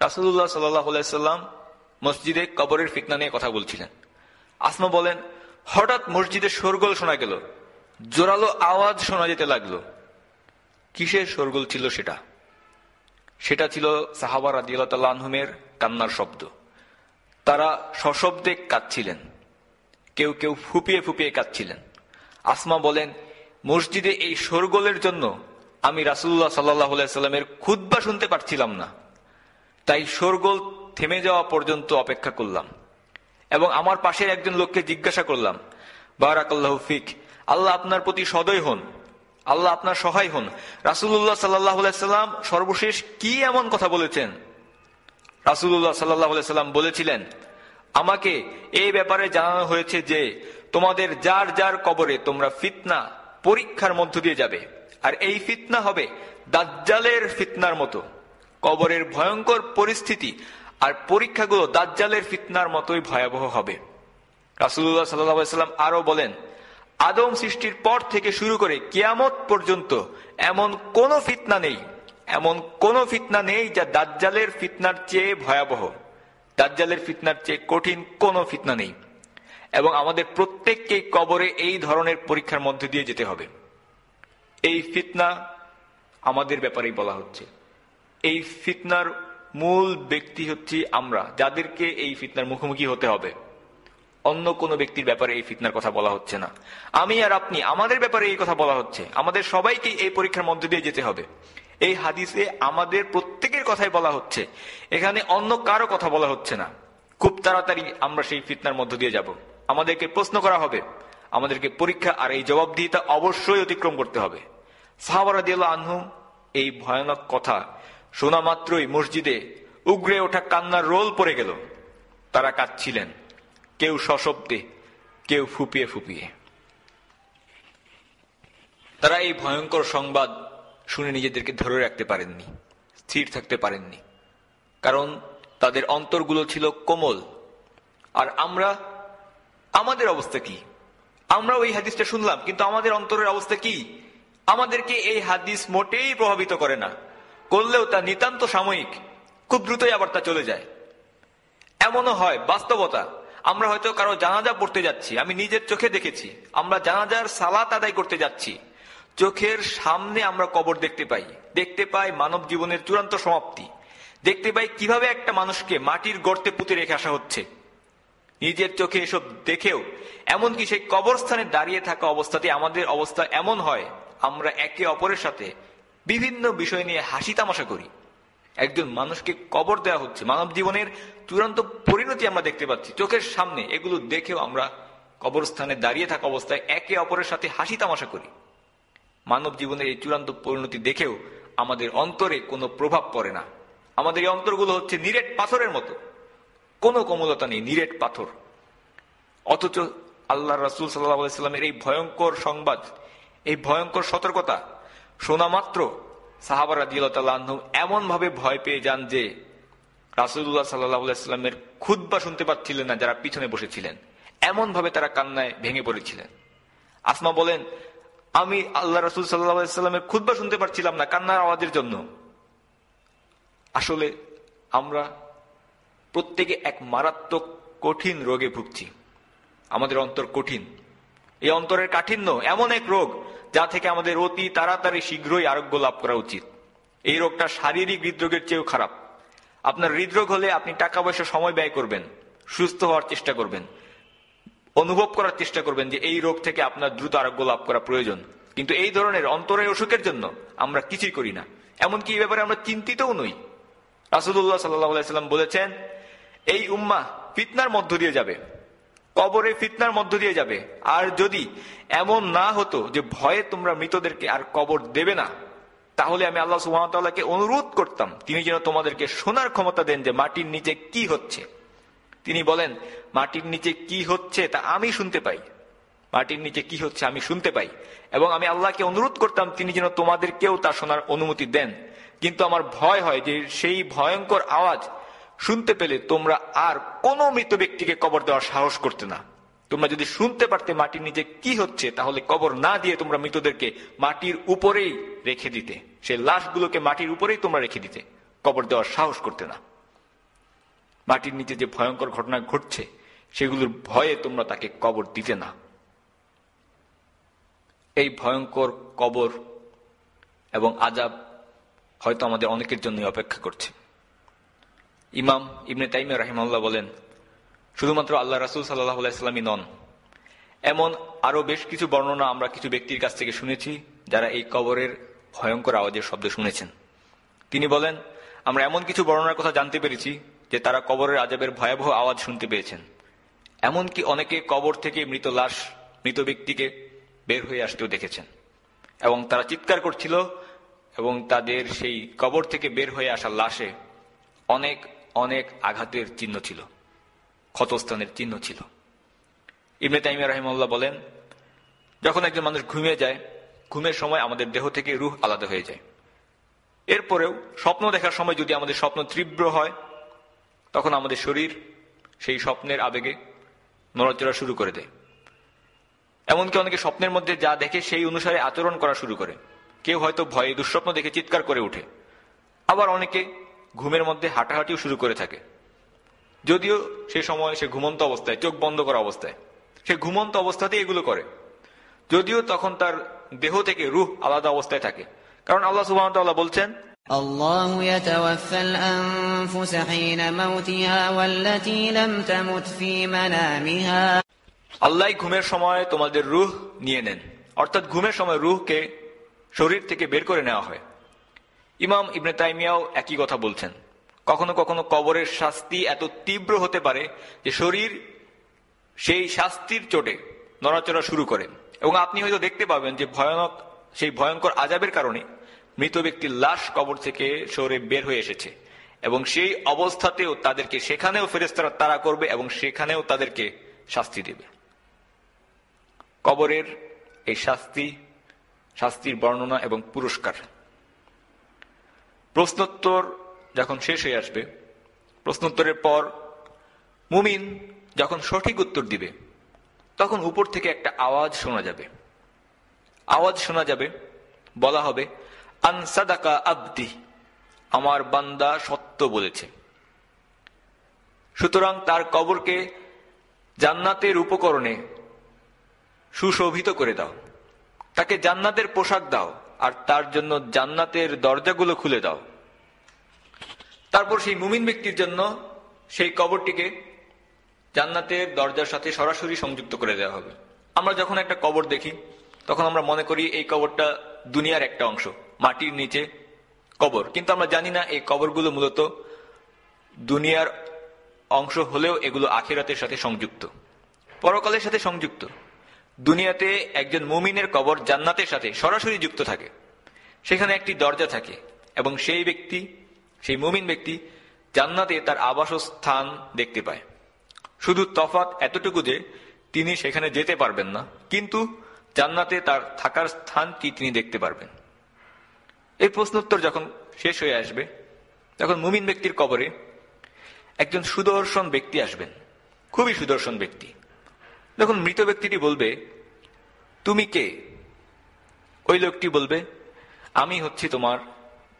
রাসুল্লাহ সাল্লাম মসজিদে কবরের ফিতনা নিয়ে কথা বলছিলেন। আসমা বলেন, হঠাৎ মসজিদে শোরগোল শোনা গেল, জোরালো আওয়াজ শোনা যেতে লাগল। কিসের শোরগোল ছিল সেটা? সেটা ছিল সাহাবার সাহাবা রাজিয়ালহুমের কান্নার শব্দ। তারা সশব্দে কাঁদছিলেন। কেউ কেউ ফুপিয়ে ফুপিয়ে কাঁদছিলেন। আসমা বলেন, মসজিদে এই শোরগোলের জন্য আমি রাসুল্লাহ সাল্লাহ সাল্লামের খুদ্া শুনতে পারছিলাম না। তাই শোরগোল থেমে যাওয়া পর্যন্ত অপেক্ষা করলাম এবং আমার পাশের একজন লোককে জিজ্ঞাসা করলাম, বারাকাল্লাহ ফিক, আল্লাহ আপনার প্রতি সদয় হন, আল্লাহ আপনার সহায় হন। রাসুল্লাহ সাল্লাহ সাল্লাম সর্বশেষ কি এমন কথা বলেছেন? রাসুল্লাহ সাল্লাহ সাল্লাম বলেছিলেন, আমাকে এই ব্যাপারে জানানো হয়েছে যে, তোমাদের যার যার কবরে তোমরা ফিতনা পরীক্ষার মধ্য দিয়ে যাবে। আর এই ফিতনা হবে দাজ্জালের ফিতনার মতো। কবরের ভয়ঙ্কর পরিস্থিতি আর পরীক্ষাগুলো দাজ্জালের ফিতনার মতোই ভয়াবহ হবে। রাসুল্লাহ সাল্লাম আরও বলেন, আদম সৃষ্টির পর থেকে শুরু করে কিয়ামত পর্যন্ত এমন কোন ফিতনা নেই এমন কোন ফিতনা নেই যা দাজ্জালের ফিতনার চেয়ে ভয়াবহ। দাজ্জালের ফিতনার চেয়ে কঠিন কোনো ফিতনা নেই। এবং আমাদের প্রত্যেককে কবরে এই ধরনের পরীক্ষার মধ্যে দিয়ে যেতে হবে। এই ফিতনা আমাদের ব্যাপারেই বলা হচ্ছে। এই ফিতনার মূল ব্যক্তি হচ্ছে আমরা, যাদেরকে এই ফিতনার মুখোমুখি হতে হবে। অন্য কোনো ব্যক্তির ব্যাপারে এই ফিতনার কথা বলা হচ্ছে না। আমি আর আপনি, আমাদের ব্যাপারে এই কথা বলা হচ্ছে। আমাদের সবাইকে এই পরীক্ষার মধ্যে দিয়ে যেতে হবে। এই হাদিসে আমাদের প্রত্যেকের কথাই বলা হচ্ছে। এখানে অন্য কারও কথা বলা হচ্ছে না। খুব তাড়াতাড়ি আমরা সেই ফিতনার মধ্য দিয়ে যাব। আমাদেরকে প্রশ্ন করা হবে। আমাদেরকে পরীক্ষা আর এই জবাবদিহিতা অবশ্যই অতিক্রম করতে হবে। সাহাবারাদিয়াল আনহু এই ভয়ানক কথা শোনা মাত্রই মসজিদে উগরে ওঠা কান্নার রোল পড়ে গেল। তারা কাঁদছিলেন। কেউ সশব্দে, কেউ ফুপিয়ে ফুপিয়ে। তারা এই ভয়ঙ্কর সংবাদ শুনে নিজেদেরকে ধরে রাখতে পারেননি, স্থির থাকতে পারেননি। কারণ তাদের অন্তরগুলো ছিল কোমল। আর আমরা, আমাদের অবস্থা কি? আমরা ওই হাদিসটা শুনলাম, কিন্তু আমাদের অন্তরের অবস্থা কি? আমাদেরকে এই হাদিস মোটেই প্রভাবিত করে না। করলেও তা নিতান্ত সাময়িক, খুব দ্রুতই আবার তা চলে যায়। এমনও হয়, বাস্তবতা। আমরা হয়তো কারও জানাজা পড়তে যাচ্ছি, আমি নিজের চোখে দেখেছি। আমরা জানাজার সালাত আদায় করতে যাচ্ছি। চোখের সামনে আমরা কবর দেখতে পাই। দেখতে পাই মানব জীবনের চূড়ান্ত সমাপ্তি। দেখতে পাই কীভাবে একটা মানুষকে মাটির গর্তে পুঁতে রেখে আসা হচ্ছে। নিজের চোখে এসব দেখেও এমনকি সেই কবরস্থানে দাঁড়িয়ে থাকা অবস্থাতে আমাদের অবস্থা এমন হয়, আমরা একে অপরের সাথে বিভিন্ন বিষয় নিয়ে হাসি তামাশা করি। একজন মানুষকে কবর দেওয়া হচ্ছে। মানব জীবনের চূড়ান্ত পরিণতি আমরা দেখতে পাচ্ছি। চোখের সামনে এগুলো দেখেও আমরা কবরস্থানে দাঁড়িয়ে থাকা অবস্থায় একে অপরের সাথে হাসি তামাশা করি। মানব জীবনের এই চূড়ান্ত পরিণতি দেখেও আমাদের অন্তরে কোনো প্রভাব পড়ে না। আমাদের এই অন্তরগুলো হচ্ছে নিরেট পাথরের মতো। কোনো কোমলতা নেই, নিরেট পাথর। অথচ আল্লাহ রাসুল সাল্লাহামের এই ভয়ঙ্কর সংবাদ, এই ভয়ঙ্কর সতর্কতা শোনা মাত্র সাহাবারা দিয়াল্লাহ এমন ভাবে ভয় পেয়ে যান যে রাসুল্লাহ সাল্লাহামের খুদ্া শুনতে পাচ্ছিলেন না যারা পিছনে বসেছিলেন। এমন ভাবে তারা কান্নায় ভেঙে পড়েছিলেন। আসমা বলেন আমি আল্লাহ রসুল সাল্লাহামের খুদ্া শুনতে পারছিলাম না কান্নার আওয়াজের জন্য। আসলে আমরা প্রত্যেকে এক মারাত্মক কঠিন রোগে ভুগছি। আমাদের অন্তর কঠিন। এই অন্তরের কাঠিন্য এমন এক রোগ যা থেকে আমাদের অতি তাড়াতাড়ি শীঘ্রই আরোগ্য লাভ করা উচিত। এই রোগটা শারীরিক হৃদরোগের চেয়েও খারাপ। আপনার হৃদরোগ হলে আপনি টাকা পয়সা সময় ব্যয় করবেন, সুস্থ হওয়ার চেষ্টা করবেন। অনুভব করার চেষ্টা করবেন যে এই রোগ থেকে আপনার দ্রুত আরোগ্য লাভ করা প্রয়োজন। কিন্তু এই ধরনের অন্তরের অসুখের জন্য আমরা কিছুই করি না। এমনকি এই ব্যাপারে আমরা চিন্তিতও নই। রাসুদুল্লাহ সাল্লাম বলেছেন, এই উম্মা ফিতনার মধ্য দিয়ে যাবে। কবরে ফিতনার মধ্য দিয়ে যাবে। আর যদি এমন না হতো যে ভয়ে তোমরা মৃতদেরকে আর কবর দেবে না, তাহলে আমি আল্লাহ সুহামতাল্লাহকে অনুরোধ করতাম, তিনি যেন তোমাদেরকে শোনার ক্ষমতা দেন যে মাটির নিচে কি হচ্ছে। তিনি বলেন, মাটির নিচে কি হচ্ছে তা আমি শুনতে পাই। মাটির নিচে কি হচ্ছে আমি শুনতে পাই। এবং আমি আল্লাহকে অনুরোধ করতাম, তিনি যেন তোমাদেরকেও তা শোনার অনুমতি দেন। কিন্তু আমার ভয় হয় যে সেই ভয়ঙ্কর আওয়াজ শুনতে পেলে তোমরা আর কোনো মৃত ব্যক্তিকে কবর দেওয়ার সাহস করতে না। তোমরা যদি শুনতে পারতে মাটির নিচে কি হচ্ছে, তাহলে কবর না দিয়ে তোমরা মৃতদেরকে মাটির উপরেই রেখে দিতে। সেই লাশগুলোকে মাটির উপরেই তোমরা রেখে দিতে। কবর দেওয়ার সাহস করতে না। মাটির নিচে যে ভয়ঙ্কর ঘটনা ঘটছে, সেগুলোর ভয়ে তোমরা তাকে কবর দিতে না। এই ভয়ঙ্কর কবর এবং আজাব হয়তো আমাদের অনেকের জন্য অপেক্ষা করছে। ইমাম ইবনে তাইমিয়া রাহিমাল্লাহ বলেন, শুধুমাত্র আল্লাহ রাসুল সাল্লাহ আলাইস্লামই নন। এমন আরও বেশ কিছু বর্ণনা আমরা কিছু ব্যক্তির কাছ থেকে শুনেছি, যারা এই কবরের ভয়ঙ্কর আওয়াজের শব্দ শুনেছেন। তিনি বলেন, আমরা এমন কিছু বর্ণনার কথা জানতে পেরেছি যে তারা কবরের আজাবের ভয়াবহ আওয়াজ শুনতে পেয়েছেন। এমনকি অনেকে কবর থেকে মৃত লাশ, মৃত ব্যক্তিকে বের হয়ে আসতেও দেখেছেন। এবং তারা চিৎকার করছিল এবং তাদের সেই কবর থেকে বের হয়ে আসা লাশে অনেক অনেক আঘাতের চিহ্ন ছিল। ক্ষতস্থানের চিহ্ন ছিল। ইবনে তাইমিয়া রহিমল্লাহ বলেন, যখন একজন মানুষ ঘুমিয়ে যায়, ঘুমের সময় আমাদের দেহ থেকে রুহ আলাদা হয়ে যায়। এরপরেও স্বপ্ন দেখার সময় যদি আমাদের স্বপ্ন তীব্র হয় তখন আমাদের শরীর সেই স্বপ্নের আবেগে নড়াচড়া শুরু করে দেয়। এমনকি অনেকে স্বপ্নের মধ্যে যা দেখে সেই অনুসারে আচরণ করা শুরু করে। কেউ হয়তো ভয়ে, দুঃস্বপ্ন দেখে চিৎকার করে উঠে আবার অনেকে ঘুমের মধ্যে হাঁটাহাঁটিও শুরু করে থাকে। যদিও সে সময় সে ঘুমন্ত অবস্থায়, চোখ বন্ধ করা অবস্থায়, সে ঘুমন্ত অবস্থাতেই এগুলো করে। যদিও তখন তার দেহ থেকে রুহ আলাদা অবস্থায় থাকে। কারণ আল্লাহ সুবাহ বলছেন الله يتوفى الأنفس حين موتها والتي لم تمت في منامها আল্লাহ ঘুমের সময় তোমাদের রুহ নিয়ে নেন অর্থাৎ ঘুমের সময় রুহকে শরীর থেকে বের করে নেওয়া হয় ইমাম ইবনে তাইমিয়াও একই কথা বলছেন কখনো কখনো কবরের শাস্তি এত তীব্র হতে পারে যে শরীর সেই শাস্তির চোটে নড়াচড়া শুরু করে এবং আপনি হয়তো দেখতে পাবেন যে ভয়ানক সেই ভয়ঙ্কর আজাবের কারণে মৃত ব্যক্তির লাশ কবর থেকে শহরে বের হয়ে এসেছে। এবং সেই অবস্থাতেও তাদেরকে সেখানেও ফেরেস্তারা তারা করবে এবং সেখানেও তাদেরকে শাস্তি দেবে। কবরের এই শাস্তি, শাস্তির বর্ণনা এবং পুরস্কার। প্রশ্নোত্তর যখন শেষ হয়ে আসবে, প্রশ্নোত্তরের পর মুমিন যখন সঠিক উত্তর দিবে, তখন উপর থেকে একটা আওয়াজ শোনা যাবে। আওয়াজ শোনা যাবে, বলা হবে আনসাদাকা আব্দি, আমার বান্দা সত্য বলেছে। সুতরাং তার কবরকে জান্নাতের উপকরণে সুশোভিত করে দাও। তাকে জান্নাতের পোশাক দাও, আর তার জন্য জান্নাতের দরজাগুলো খুলে দাও। তারপর সেই মুমিন ব্যক্তির জন্য সেই কবরটিকে জান্নাতের দরজার সাথে সরাসরি সংযুক্ত করে দেওয়া হবে। আমরা যখন একটা কবর দেখি, তখন আমরা মনে করি এই কবরটা দুনিয়ার একটা অংশ। মাটির নিচে কবর। কিন্তু আমরা জানি না এই কবরগুলো মূলত দুনিয়ার অংশ হলেও এগুলো আখিরাতের সাথে সংযুক্ত। পরকালের সাথে সংযুক্ত। দুনিয়াতে একজন মুমিনের কবর জান্নাতের সাথে সরাসরি যুক্ত থাকে। সেখানে একটি দরজা থাকে এবং সেই ব্যক্তি, সেই মুমিন ব্যক্তি জান্নাতে তার আবাসস্থান দেখতে পায়। শুধু তফাত এতটুকু যে তিনি সেখানে যেতে পারবেন না, কিন্তু জান্নাতে তার থাকার স্থানটি তিনি দেখতে পারবেন। এই প্রশ্নোত্তর যখন শেষ হয়ে আসবে, তখন মুমিন ব্যক্তির কবরে একজন সুদর্শন ব্যক্তি আসবেন। খুবই সুদর্শন ব্যক্তি। যখন মৃত ব্যক্তিটি বলবে, তুমি কে? ওই লোকটি বলবে, আমি হচ্ছি তোমার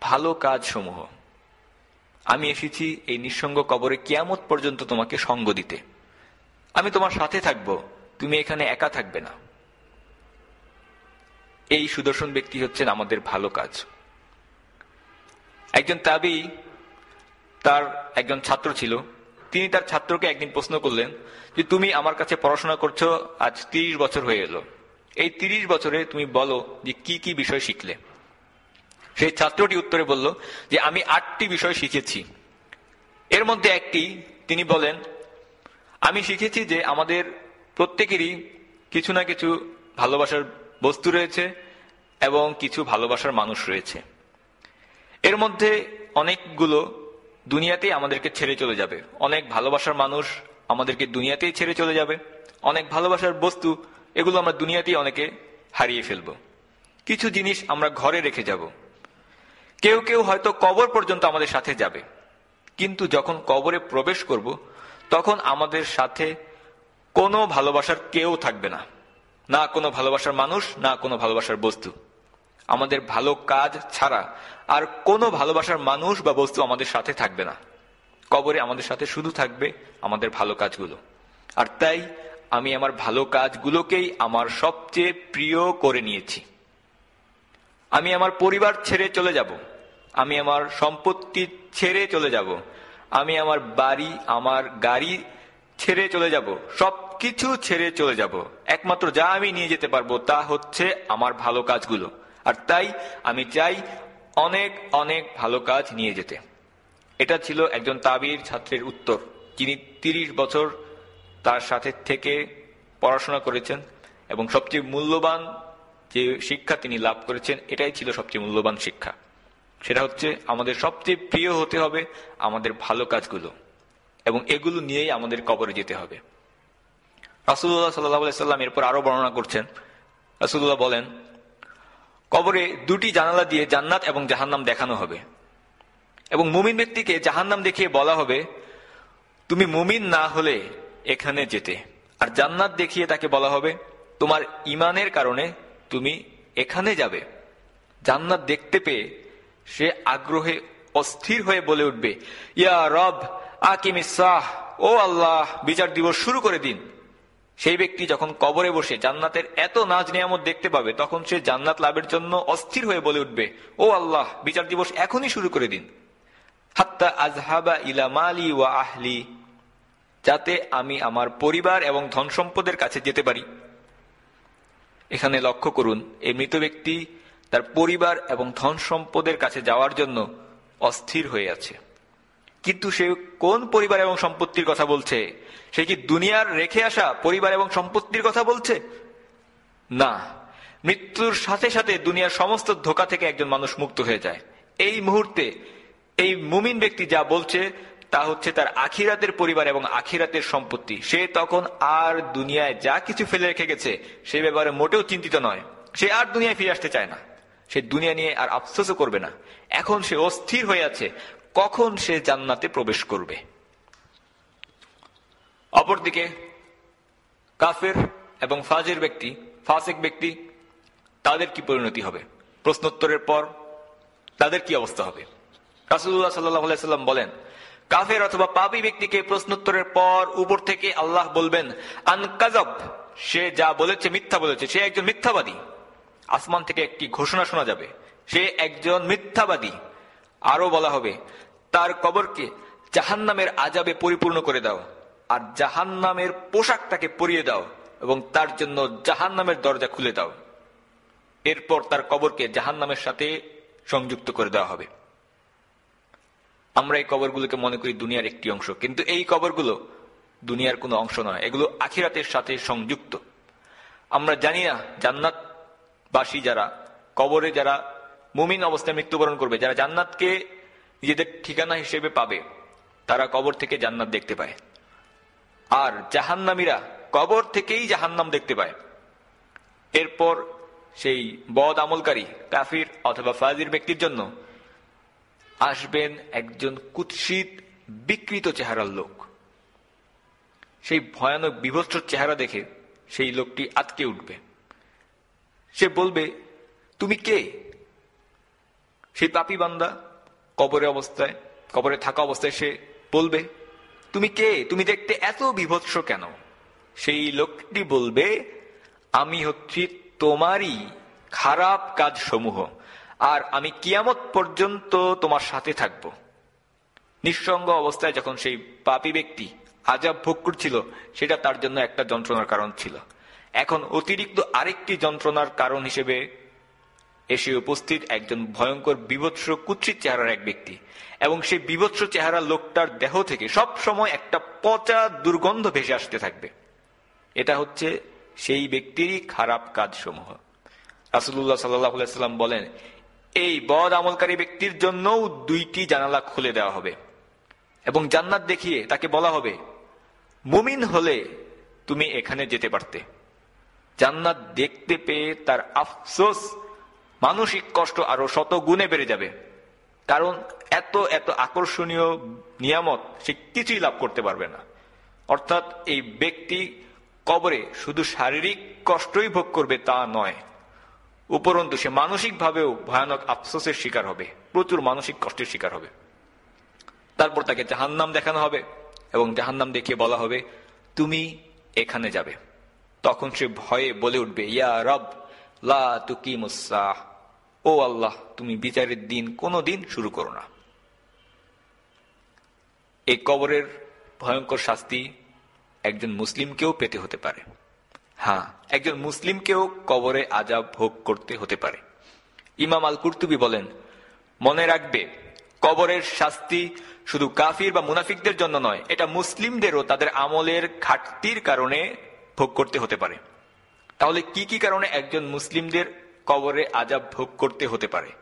ভালো কাজ সমূহ আমি এসেছি এই নিঃসঙ্গ কবরে কিয়ামত পর্যন্ত তোমাকে সঙ্গ দিতে। আমি তোমার সাথে থাকব, তুমি এখানে একা থাকবে না। এই সুদর্শন ব্যক্তি হচ্ছেন আমাদের ভালো কাজ। একজন তাবি তার একজন ছাত্র ছিল। তিনি তার ছাত্রকে একদিন প্রশ্ন করলেন যে, তুমি আমার কাছে পড়াশোনা করছ, আজ তিরিশ বছর হয়ে এলো এই তিরিশ বছরে তুমি বলো যে, কি কি বিষয় শিখলে? সেই ছাত্রটি উত্তরে বলল যে, আমি আটটি বিষয় শিখেছি। এর মধ্যে একটি, তিনি বলেন, আমি শিখেছি যে, আমাদের প্রত্যেকেরই কিছু না কিছু ভালোবাসার বস্তু রয়েছে এবং কিছু ভালোবাসার মানুষ রয়েছে। এর মধ্যে অনেকগুলো দুনিয়াতেই আমাদেরকে ছেড়ে চলে যাবে। অনেক ভালোবাসার মানুষ আমাদেরকে দুনিয়াতেই ছেড়ে চলে যাবে। অনেক ভালোবাসার বস্তু, এগুলো আমরা দুনিয়াতেই অনেকে হারিয়ে ফেলব। কিছু জিনিস আমরা ঘরে রেখে যাব। কেউ কেউ হয়তো কবর পর্যন্ত আমাদের সাথে যাবে। কিন্তু যখন কবরে প্রবেশ করব, তখন আমাদের সাথে কোনো ভালোবাসার কেউ থাকবে না। না কোনো ভালোবাসার মানুষ, না কোনো ভালোবাসার বস্তু। আমাদের ভালো কাজ ছাড়া আর কোনো ভালোবাসার মানুষ বা বস্তু আমাদের সাথে থাকবে না। কবরে আমাদের সাথে শুধু থাকবে আমাদের ভালো কাজগুলো। আর তাই আমি আমার ভালো কাজগুলোকেই আমার সবচেয়ে প্রিয় করে নিয়েছি। আমি আমার পরিবার ছেড়ে চলে যাব। আমি আমার সম্পত্তি ছেড়ে চলে যাব। আমি আমার বাড়ি, আমার গাড়ি ছেড়ে চলে যাব। সবকিছু ছেড়ে চলে যাব। একমাত্র যা আমি নিয়ে যেতে পারব তা হচ্ছে আমার ভালো কাজগুলো। আর তাই আমি চাই অনেক অনেক ভালো কাজ নিয়ে যেতে। এটা ছিল একজন তাবির ছাত্রের উত্তর, যিনি তিরিশ বছর তার সাথে থেকে পড়াশোনা করেছেন এবং সবচেয়ে মূল্যবান যে শিক্ষা তিনি লাভ করেছেন, এটাই ছিল সবচেয়ে মূল্যবান শিক্ষা। সেটা হচ্ছে আমাদের সবচেয়ে প্রিয় হতে হবে আমাদের ভালো কাজগুলো এবং এগুলো নিয়েই আমাদের কবরে যেতে হবে। রাসুল্লাহ সাল্লাহ সাল্লাম এরপর আরও বর্ণনা করছেন। রাসুল্লাহ বলেন কবরে দুটি জানালা দিয়ে জান্নাত এবং জাহান্নাম দেখানো হবে। এবং মুমিন ব্যক্তিকে জাহান্নাম দেখিয়ে বলা হবে, তুমি মুমিন না হলে এখানে যেতে। আর জান্নাত দেখিয়ে তাকে বলা হবে, তোমার ইমানের কারণে তুমি এখানে যাবে। জান্নাত দেখতে পেয়ে সে আগ্রহে অস্থির হয়ে বলে উঠবে, ইয়া রব আকিম সাহ, ও আল্লাহ, বিচার দিবস শুরু করে দিন। সেই ব্যক্তি যখন কবরে বসে জান্নাতের এত নাজ নিয়ামত দেখতে পাবে, তখন সে জান্নাত লাভের জন্য অস্থির হয়ে বলে উঠবে, ও আল্লাহ, বিচার দিবস এখনই শুরু করে দিন। হাত্তা আজহাবা ইলা মালি ওয়া আহলি, যাতে আমি আমার পরিবার এবং ধন সম্পদের কাছে যেতে পারি। এখানে লক্ষ্য করুন, এই মৃত ব্যক্তি তার পরিবার এবং ধন সম্পদের কাছে যাওয়ার জন্য অস্থির হয়ে আছে। কিন্তু সে কোন পরিবার এবং সম্পত্তির কথা বলছে? সে কি দুনিয়ার রেখে আসা পরিবার এবং সম্পত্তির কথা বলছে? না। মৃত্যুর সাথে সাথে দুনিয়ার সমস্ত ধোকা থেকে একজন মানুষ মুক্ত হয়ে যায়। এই মুহূর্তে এই মুমিন ব্যক্তি যা বলছে, তা হচ্ছে তার আখিরাতের পরিবার এবং আখিরাতের সম্পত্তি। সে তখন আর দুনিয়ায় যা কিছু ফেলে রেখে গেছে, সে ব্যাপারে মোটেও চিন্তিত নয়। সে আর দুনিয়ায় ফিরে আসতে চায় না। সে দুনিয়া নিয়ে আর আফসোসও করবে না। এখন সে অস্থির হয়ে আছে। কখন সে জান্নাতে প্রবেশ করবে? অপরদিকে, কাফের এবং ফাজের ব্যক্তি, ফাসেক ব্যক্তি, তাদের কি পরিণতি হবে? প্রশ্নোত্তরের পর তাদের কি অবস্থা হবে? রাসুল্লাহ সাল্লাম বলেন, কাফের অথবা পাপি ব্যক্তিকে প্রশ্নোত্তরের পর উপর থেকে আল্লাহ বলবেন আনকাজব সে যা বলেছে মিথ্যা বলেছে, সে একজন মিথ্যাবাদী। আসমান থেকে একটি ঘোষণা শোনা যাবে, সে একজন মিথ্যাবাদী। আরও বলা হবে, তার কবরকে জাহান্নামের আজাবে পরিপূর্ণ করে দাও। আর জাহান জাহান্নামের পোশাকটাকে পরিয়ে দাও এবং তার জন্য জাহান্নামের দরজা খুলে দাও। এরপর তার কবরকে জাহান্নামের সাথে সংযুক্ত করে দেওয়া হবে। আমরা এই কবরগুলোকে মনে করি দুনিয়ার একটি অংশ। কিন্তু এই কবরগুলো দুনিয়ার কোনো অংশ নয়। এগুলো আখিরাতের সাথে সংযুক্ত। আমরা জানি না, জান্নাতবাসী যারা, কবরে যারা মুমিন অবস্থায় মৃত্যুবরণ করবে, যারা জান্নাতকে নিজেদের ঠিকানা হিসেবে পাবে, তারা কবর থেকে জান্নাত দেখতে পায়। আর জাহান্নামীরা কবর থেকেই জাহান্নাম দেখতে পায়। এরপর সেই বদ আমলকারী কাফির অথবা ফাজির ব্যক্তির জন্য আসবেন একজন কুৎসিত, বিকৃত চেহারার লোক। সেই ভয়ানক, বিভৎস চেহারা দেখে সেই লোকটি আটকে উঠবে। সে বলবে, তুমি কে? সেই পাপি বান্দা কবরে অবস্থায়, কবরে থাকা অবস্থায় সে বলবে তুমি কে? তুমি দেখতে এত বিভৎস কেন? সেই লোকটি বলবে, আমি হচ্ছি তোমারই খারাপ কাজ সমূহ আর আমি কিয়ামত পর্যন্ত তোমার সাথে থাকব। নিঃসঙ্গ অবস্থায় যখন সেই পাপি ব্যক্তি আজাব ভোগ করছিল, সেটা তার জন্য একটা যন্ত্রণার কারণ ছিল। এখন অতিরিক্ত আরেকটি যন্ত্রণার কারণ হিসেবে এসে উপস্থিত একজন ভয়ঙ্কর বিভৎস কুৎসিত চেহারার এক ব্যক্তি। এবং সেই বিভৎস চেহারা লোকটার দেহ থেকে সব সময় একটা পচা দুর্গন্ধ ভেসে আসতে থাকবে। এটা হচ্ছে সেই ব্যক্তিরই খারাপ কাজ সমূহ রাসুল্লাহ সাল্লাম বলেন, এই বদ আমলকারী ব্যক্তির জন্যও দুইটি জানালা খুলে দেওয়া হবে এবং জান্নাত দেখিয়ে তাকে বলা হবে, মুমিন হলে তুমি এখানে যেতে পারতে। জান্নাত দেখতে পেয়ে তার আফসোস, মানসিক কষ্ট আরও শত গুণে বেড়ে যাবে। কারণ এত এত আকর্ষণীয় নিয়ামত সে কিছুই লাভ করতে পারবে না। অর্থাৎ এই ব্যক্তি কবরে শুধু শারীরিক কষ্টই ভোগ করবে তা নয়, উপরন্তু সে মানসিকভাবেও ভয়ানক আফসোসের শিকার হবে, প্রচুর মানসিক কষ্টের শিকার হবে। তারপর তাকে জাহান্নাম দেখানো হবে এবং জাহান্নাম দেখিয়ে বলা হবে, তুমি এখানে যাবে। তখন সে ভয়ে বলে উঠবে, ইয়া রব, লা তুকিমুসাহ ও আল্লাহ, তুমি বিচারের দিন কোনো দিন শুরু করো না। এই কবরের ভয়ঙ্কর শাস্তি একজন মুসলিমকেও পেতে হতে পারে। হ্যাঁ একজন মুসলিমকেও কবরে আজাব ভোগ করতে হতে পারে। ইমাম আল কুর্তুবি বলেন, মনে রাখবে, কবরের শাস্তি শুধু কাফির বা মুনাফিকদের জন্য নয়, এটা মুসলিমদেরও তাদের আমলের ঘাটতির কারণে ভোগ করতে হতে পারে। তাহলে কি কি কারণে একজন মুসলিমদের কবরে আজাব ভোগ করতে হতে পারে।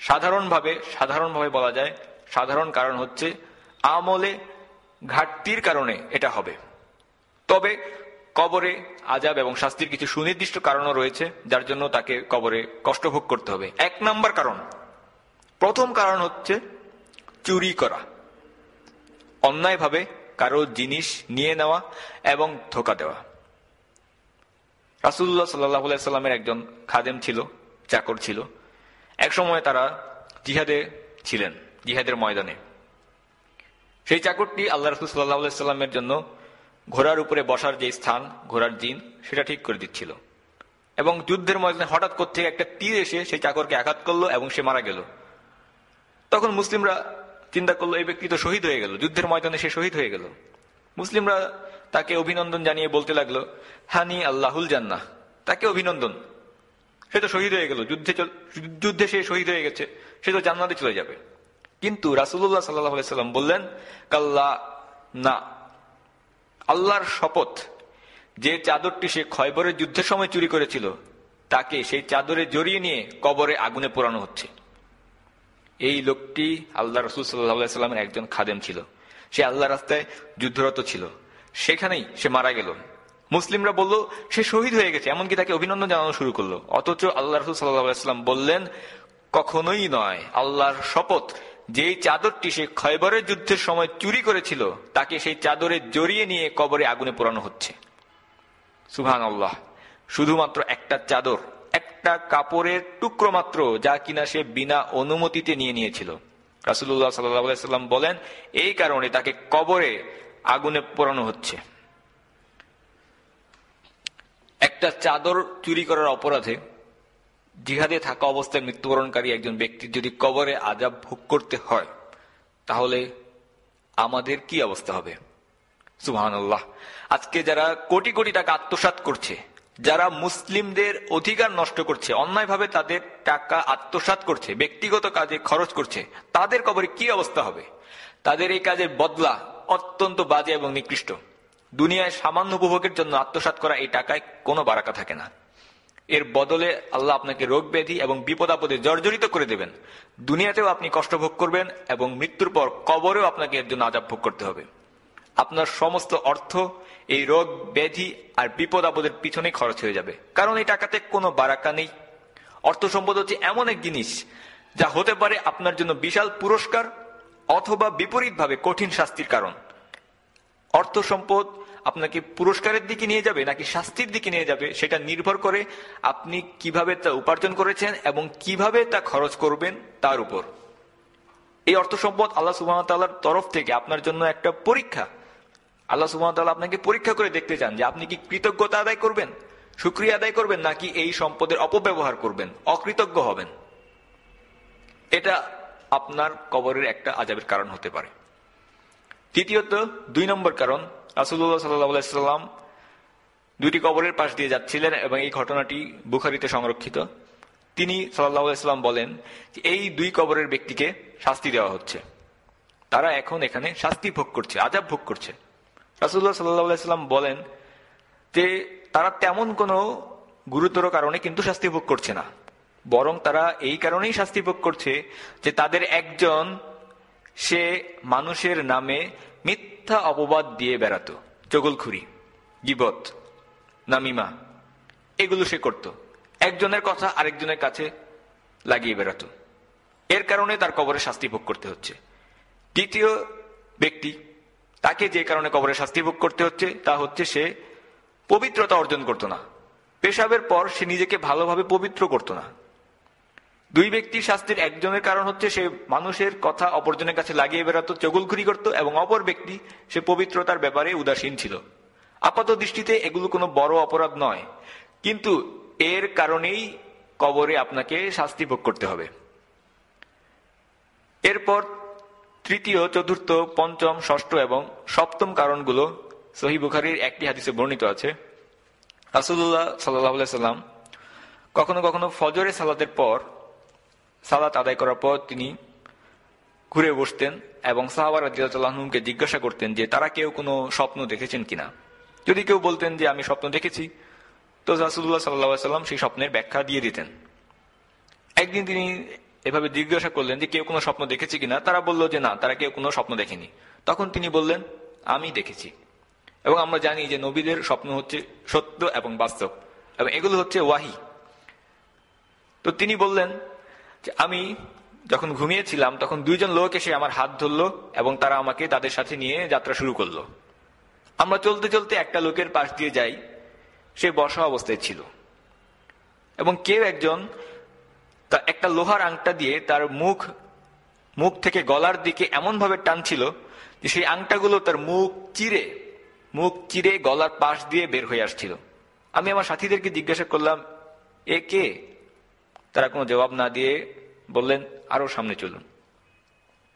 সাধারণভাবে সাধারণভাবে বলা যায়, সাধারণ কারণ হচ্ছে আমলে ঘাটতির কারণে এটা হবে। তবে কবরে আজাব এবং শাস্তির কিছু সুনির্দিষ্ট কারণও রয়েছে, যার জন্য তাকে কবরে কষ্ট ভোগ করতে হবে। এক নাম্বার কারণ, প্রথম কারণ হচ্ছে চুরি করা। অন্যায়ভাবে কারও জিনিস নিয়ে নেওয়া এবং ধোকা দেওয়া। রাসুল্লাহ সাল্লাহ সাল্লামের একজন খাদেম ছিল, চাকর ছিল। এক সময় তারা জিহাদে ছিলেন, জিহাদের ময়দানে। সেই চাকরটি আল্লাহ রসুল সাল্লাহ সাল্লামের জন্য ঘোড়ার উপরে বসার যে স্থান, ঘোড়ার দিন সেটা ঠিক করে দিচ্ছিল। এবং যুদ্ধের ময়দানে হঠাৎ করতে একটা তীর এসে সেই চাকরকে আঘাত করল এবং সে মারা গেল। তখন মুসলিমরা চিন্তা করল, এই ব্যক্তি তো শহীদ হয়ে গেল, যুদ্ধের ময়দানে সে শহীদ হয়ে গেল। মুসলিমরা তাকে অভিনন্দন জানিয়ে বলতে লাগল, হানি আল্লাহুল জান্না তাকে অভিনন্দন। সে তো শহীদ হয়ে গেল, যুদ্ধে যুদ্ধে সে শহীদ হয়ে গেছে, সে তো জান্নাতে চলে যাবে। কিন্তু রাসুল্লাহ সাল্লাহ সাল্লাম বললেন, কাল্লা, না। আল্লাহর শপথ, যে চাদরটি সে খয়বরের যুদ্ধের সময় চুরি করেছিল, তাকে সেই চাদরে জড়িয়ে নিয়ে কবরে আগুনে পোড়ানো হচ্ছে। এই লোকটি আল্লাহ রসুল সাল্লাহ সাল্লামের একজন খাদেম ছিল। সে আল্লাহ রাস্তায় যুদ্ধরত ছিল। সেখানেই সে মারা গেল। মুসলিমরা বলল, সে শহীদ হয়ে গেছে। এমনকি তাকে অভিনন্দন জানানো শুরু করল। অথচ আল্লাহ রসুল সাল্লাহাম বললেন, কখনোই নয়। আল্লাহর শপথ, যেই চাদরটি সে খয়বরের যুদ্ধের সময় চুরি করেছিল, তাকে সেই চাদরে জড়িয়ে নিয়ে কবরে আগুনে পোড়ানো হচ্ছে। সুহান আল্লাহ শুধুমাত্র একটা চাদর, একটা কাপড়ের টুকরো মাত্র, যা কিনা সে বিনা অনুমতিতে নিয়ে নিয়েছিল। রাসুল্লাহ সাল্লাম বলেন, এই কারণে তাকে কবরে আগুনে পোড়ানো হচ্ছে। একটা চাদর চুরি করার অপরাধে জিহাদে থাকা অবস্থায় মৃত্যুবরণকারী একজন ব্যক্তির যদি কবরে আজাব ভোগ করতে হয়, তাহলে আমাদের কি অবস্থা হবে? সুবহানাল্লাহ। আজকে যারা কোটি কোটি টাকা আত্মসাৎ করছে, যারা মুসলিমদের অধিকার নষ্ট করছে, অন্যায়ভাবে তাদের টাকা আত্মসাৎ করছে, ব্যক্তিগত কাজে খরচ করছে, তাদের কবরে কি অবস্থা হবে? তাদের এই কাজের বদলা অত্যন্ত বাজে এবং নিকৃষ্ট। দুনিয়ায় সামান্য উপভোগের জন্য আত্মসাৎ করা এই টাকায় কোনো বারাকা থাকে না। এর বদলে আল্লাহ আপনাকে রোগ ব্যাধি এবং বিপদ আপদে জর্জরিত করে দেবেন। দুনিয়াতেও আপনি কষ্ট ভোগ করবেন এবং মৃত্যুর পর কবরেও আপনাকে এর জন্য আজাব ভোগ করতে হবে। আপনার সমস্ত অর্থ এই রোগ, ব্যাধি আর বিপদ আপদের পিছনে খরচ হয়ে যাবে। কারণ এই টাকাতে কোনো বারাকা নেই। অর্থ সম্পদ হচ্ছে এমন এক জিনিস যা হতে পারে আপনার জন্য বিশাল পুরস্কার অথবা বিপরীতভাবে কঠিন শাস্তির কারণ। অর্থ সম্পদ আপনাকে পুরস্কারের দিকে নিয়ে যাবে নাকি শাস্তির দিকে নিয়ে যাবে সেটা নির্ভর করে আপনি কীভাবে তা উপার্জন করেছেন এবং কীভাবে তা খরচ করবেন তার উপর। এই অর্থ সম্পদ আল্লাহ সুবাহতাল্লাহর তরফ থেকে আপনার জন্য একটা পরীক্ষা। আল্লাহ সুবাহতাল্লাহ আপনাকে পরীক্ষা করে দেখতে চান যে আপনি কি কৃতজ্ঞতা আদায় করবেন সুক্রিয়া আদায় করবেন নাকি এই সম্পদের অপব্যবহার করবেন, অকৃতজ্ঞ হবেন। এটা আপনার কবরের একটা আজাবের কারণ হতে পারে। তৃতীয়ত, দুই নম্বর কারণ রাসুল্লাহ সাল্লাম দুইটি কবরের পাশ দিয়ে যাচ্ছিলেন এবং এই ঘটনাটি বুখারিতে সংরক্ষিত। তিনি সাল্লাহাম বলেন যে, এই দুই কবরের ব্যক্তিকে শাস্তি দেওয়া হচ্ছে। তারা এখন এখানে শাস্তি ভোগ করছে আজাব ভোগ করছে। রাসুল্লাহ সাল্লাহাম বলেন যে, তারা তেমন কোনো গুরুতর কারণে কিন্তু শাস্তি ভোগ করছে না। বরং তারা এই কারণেই শাস্তি ভোগ করছে যে তাদের একজন, সে মানুষের নামে মিথ্যা অপবাদ দিয়ে বেড়াতো। চগলখুরি, গিবত, নামিমা, এগুলো সে করত। একজনের কথা আরেকজনের কাছে লাগিয়ে বেড়াতো। এর কারণে তার কবরে শাস্তি ভোগ করতে হচ্ছে। দ্বিতীয় ব্যক্তি তাকে যে কারণে কবরে শাস্তি ভোগ করতে হচ্ছে, তা হচ্ছে সে পবিত্রতা অর্জন করত না। পেশাবের পর সে নিজেকে ভালোভাবে পবিত্র করত না। দুই ব্যক্তির শাস্তির একজনের কারণ হচ্ছে সে মানুষের কথা অপরজনের কাছে লাগিয়ে বেড়াতো, চগুলখুরি করত এবং অপর ব্যক্তি সে পবিত্রতার ব্যাপারে উদাসীন ছিল। আপাত দৃষ্টিতে এগুলো কোনো বড় অপরাধ নয়, কিন্তু এর কারণেই কবরে আপনাকে শাস্তি ভোগ করতে হবে। এরপর তৃতীয়, চতুর্থ, পঞ্চম, ষষ্ঠ এবং সপ্তম কারণগুলো সহি বুখারির একটি হাদিসে বর্ণিত আছে। রাসুল্লাহ সাল্লাহ সাল্লাম কখনো কখনো ফজরে সালাদের পর সালাত আদায় করার পর তিনি ঘুরে বসতেন এবং সাহাবার রাজিয়ালকে জিজ্ঞাসা করতেন যে, তারা কেউ কোনো স্বপ্ন দেখেছেন কিনা? যদি কেউ বলতেন যে, আমি স্বপ্ন দেখেছি, তো রাসুল্লাহ সাল্লা সাল্লাম সেই স্বপ্নের ব্যাখ্যা দিয়ে দিতেন। একদিন তিনি এভাবে জিজ্ঞাসা করলেন যে, কেউ কোনো স্বপ্ন দেখেছে কিনা? তারা বলল যে, না, তারা কেউ কোনো স্বপ্ন দেখেনি। তখন তিনি বললেন, আমি দেখেছি। এবং আমরা জানি যে, নবীদের স্বপ্ন হচ্ছে সত্য এবং বাস্তব এবং এগুলো হচ্ছে ওয়াহি। তো তিনি বললেন যে আমি যখন ঘুমিয়েছিলাম, তখন দুইজন লোক এসে আমার হাত ধরলো এবং তারা আমাকে তাদের সাথে নিয়ে যাত্রা শুরু করল। আমরা চলতে চলতে একটা লোকের পাশ দিয়ে যাই। সে বসা অবস্থায় ছিল। এবং কেউ একজন তা একটা লোহার আংটা দিয়ে তার মুখ মুখ থেকে গলার দিকে এমন ভাবে টানছিল যে সেই আংটাগুলো তার মুখ চিরে মুখ চিরে গলার পাশ দিয়ে বের হয়ে আসছিল। আমি আমার সাথীদেরকে জিজ্ঞাসা করলাম, এ কে? তারা কোনো জবাব না দিয়ে বললেন আরও সামনে চলুন।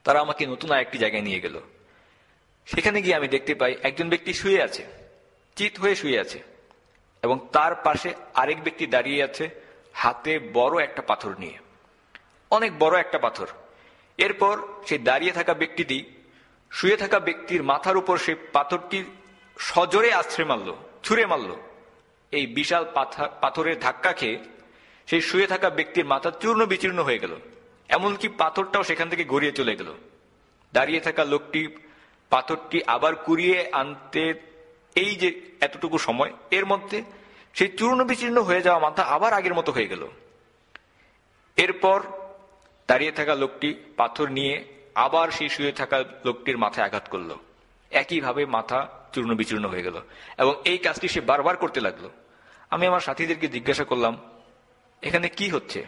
তারা আমাকে নতুন আরেকটি জায়গায় নিয়ে গেল। সেখানে গিয়ে আমি দেখতে পাই একজন ব্যক্তি শুয়ে আছে, চিত হয়ে শুয়ে আছে এবং তার পাশে আরেক ব্যক্তি দাঁড়িয়ে আছে হাতে বড় একটা পাথর নিয়ে। অনেক বড় একটা পাথর। এরপর সেই দাঁড়িয়ে থাকা ব্যক্তিটি, শুয়ে থাকা ব্যক্তির মাথার উপর সেই পাথরটি সজোরে আছড়ে মারল, ছুঁড়ে মারল। এই বিশাল পাথা- পাথরের ধাক্কা খেয়ে সেই শুয়ে থাকা ব্যক্তির মাথা চূর্ণ বিচীর্ণ হয়ে গেল। এমনকি পাথরটাও সেখান থেকে গড়িয়ে চলে গেল। দাঁড়িয়ে থাকা লোকটি পাথরটি আবার কুড়িয়ে আনতে এই যে এতটুকু সময়, এর মধ্যে সেই চূর্ণ বিচীর্ণ হয়ে যাওয়া মাথা আবার আগের মতো হয়ে গেল। এরপর দাঁড়িয়ে থাকা লোকটি পাথর নিয়ে আবার সেই শুয়ে থাকা লোকটির মাথায় আঘাত করল। একইভাবে মাথা চূর্ণ বিচূর্ণ হয়ে গেল এবং এই কাজটি সে বারবার করতে লাগল। আমি আমার সাথীদেরকে জিজ্ঞাসা করলাম এখানে কি হচ্ছে?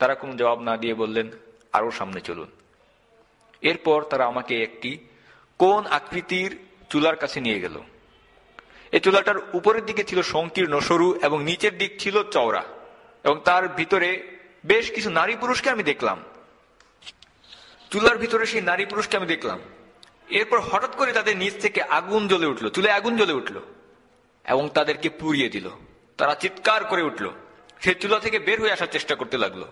তারা কোনো জবাব না দিয়ে বললেন, আরও সামনে চলুন। এরপর তারা আমাকে একটি কোন আকৃতির চুলার কাছে নিয়ে গেল। এই চুলাটার উপরের দিকে ছিল সংকীর্ণ সরু এবং নিচের দিক ছিল চওড়া এবং তার ভিতরে বেশ কিছু নারী পুরুষকে আমি দেখলাম। চুলার ভিতরে সেই নারী পুরুষকে আমি দেখলাম। এরপর হঠাৎ করে তাদের নিচ থেকে আগুন জ্বলে উঠল, চুলে আগুন জ্বলে উঠল এবং তাদেরকে পুড়িয়ে দিল। তারা চিৎকার করে উঠল। সে চুলা থেকে বের হয়ে আসার চেষ্টা করতে লাগল।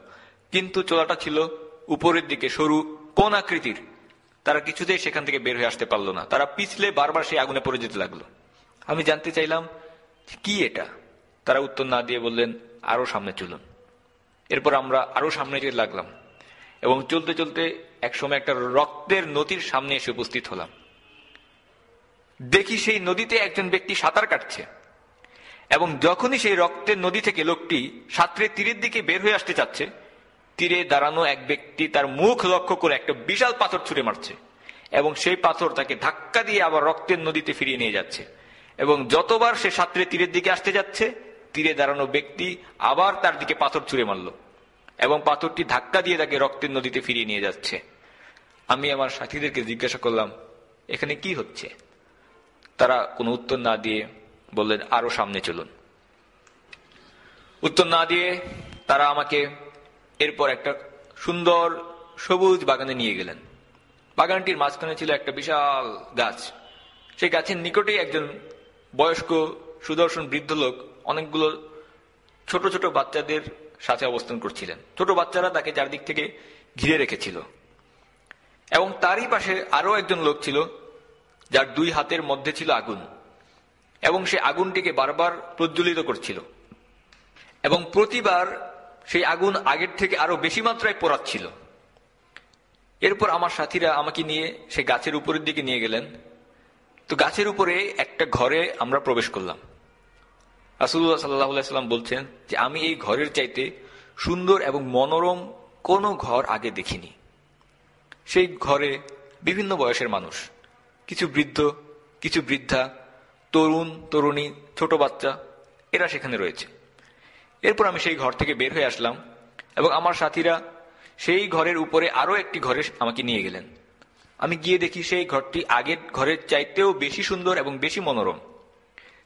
কিন্তু চুলাটা ছিল উপরের দিকে, সরু কোন আকৃতির। তারা কিছুতেই সেখান থেকে বের হয়ে আসতে পারল না। তারা পিছলে বারবার সেই আগুনে পড়ে যেতে লাগল। আমি জানতে চাইলাম, কি এটা? তারা উত্তর না দিয়ে বললেন, আরও সামনে চলুন। এরপর আমরা আরও সামনে যেতে লাগলাম এবং চলতে চলতে একসময় একটা রক্তের নদীর সামনে এসে উপস্থিত হলাম। দেখি সেই নদীতে একজন ব্যক্তি সাঁতার কাটছে। এবং যখনই সেই রক্তের নদী থেকে লোকটি সাঁতরে তীরের দিকে বের হয়ে আসতে চাচ্ছে, তীরে দাঁড়ানো এক ব্যক্তি তার মুখ লক্ষ্য করে একটা বিশাল পাথর ছুঁড়ে মারছে এবং সেই পাথর তাকে ধাক্কা দিয়ে আবার রক্তের নদীতে ফিরিয়ে নিয়ে যাচ্ছে। এবং যতবার সে সাঁতরে তীরের দিকে আসতে যাচ্ছে, তীরে দাঁড়ানো ব্যক্তি আবার তার দিকে পাথর ছুঁড়ে মারল এবং পাথরটি ধাক্কা দিয়ে তাকে রক্তের নদীতে ফিরিয়ে নিয়ে যাচ্ছে। আমি আমার সাথীদেরকে জিজ্ঞাসা করলাম, এখানে কি হচ্ছে? তারা কোনো উত্তর না দিয়ে বললেন, আরও সামনে চলুন। উত্তর না দিয়ে তারা আমাকে এরপর একটা সুন্দর সবুজ বাগানে নিয়ে গেলেন। বাগানটির মাঝখানে ছিল একটা বিশাল গাছ। সেই গাছের নিকটেই একজন বয়স্ক সুদর্শন বৃদ্ধ লোক অনেকগুলো ছোট ছোট বাচ্চাদের সাথে অবস্থান করছিলেন। ছোট বাচ্চারা তাকে চারদিক থেকে ঘিরে রেখেছিল। এবং তারই পাশে আরও একজন লোক ছিল, যার দুই হাতের মধ্যে ছিল আগুন। এবং সে আগুনটিকে বারবার প্রজ্বলিত করছিল। এবং প্রতিবার সেই আগুন আগের থেকে আরও বেশি মাত্রায় পোড়াচ্ছিল। এরপর আমার সাথীরা আমাকে নিয়ে সে গাছের উপরের দিকে নিয়ে গেলেন। তো গাছের উপরে একটা ঘরে আমরা প্রবেশ করলাম। রাসুল্লাহ সাল্লাহ সাল্লাম বলছেন যে, আমি এই ঘরের চাইতে সুন্দর এবং মনোরম কোনো ঘর আগে দেখিনি। সেই ঘরে বিভিন্ন বয়সের মানুষ, কিছু বৃদ্ধ, কিছু বৃদ্ধা তরুণ, তরুণী, ছোট বাচ্চা, এরা সেখানে রয়েছে। এরপর আমি সেই ঘর থেকে বের হয়ে আসলাম এবং আমার সাথীরা সেই ঘরের উপরে আরও একটি ঘরে আমাকে নিয়ে গেলেন। আমি গিয়ে দেখি সেই ঘরটি আগের ঘরের চাইতেও বেশি সুন্দর এবং বেশি মনোরম।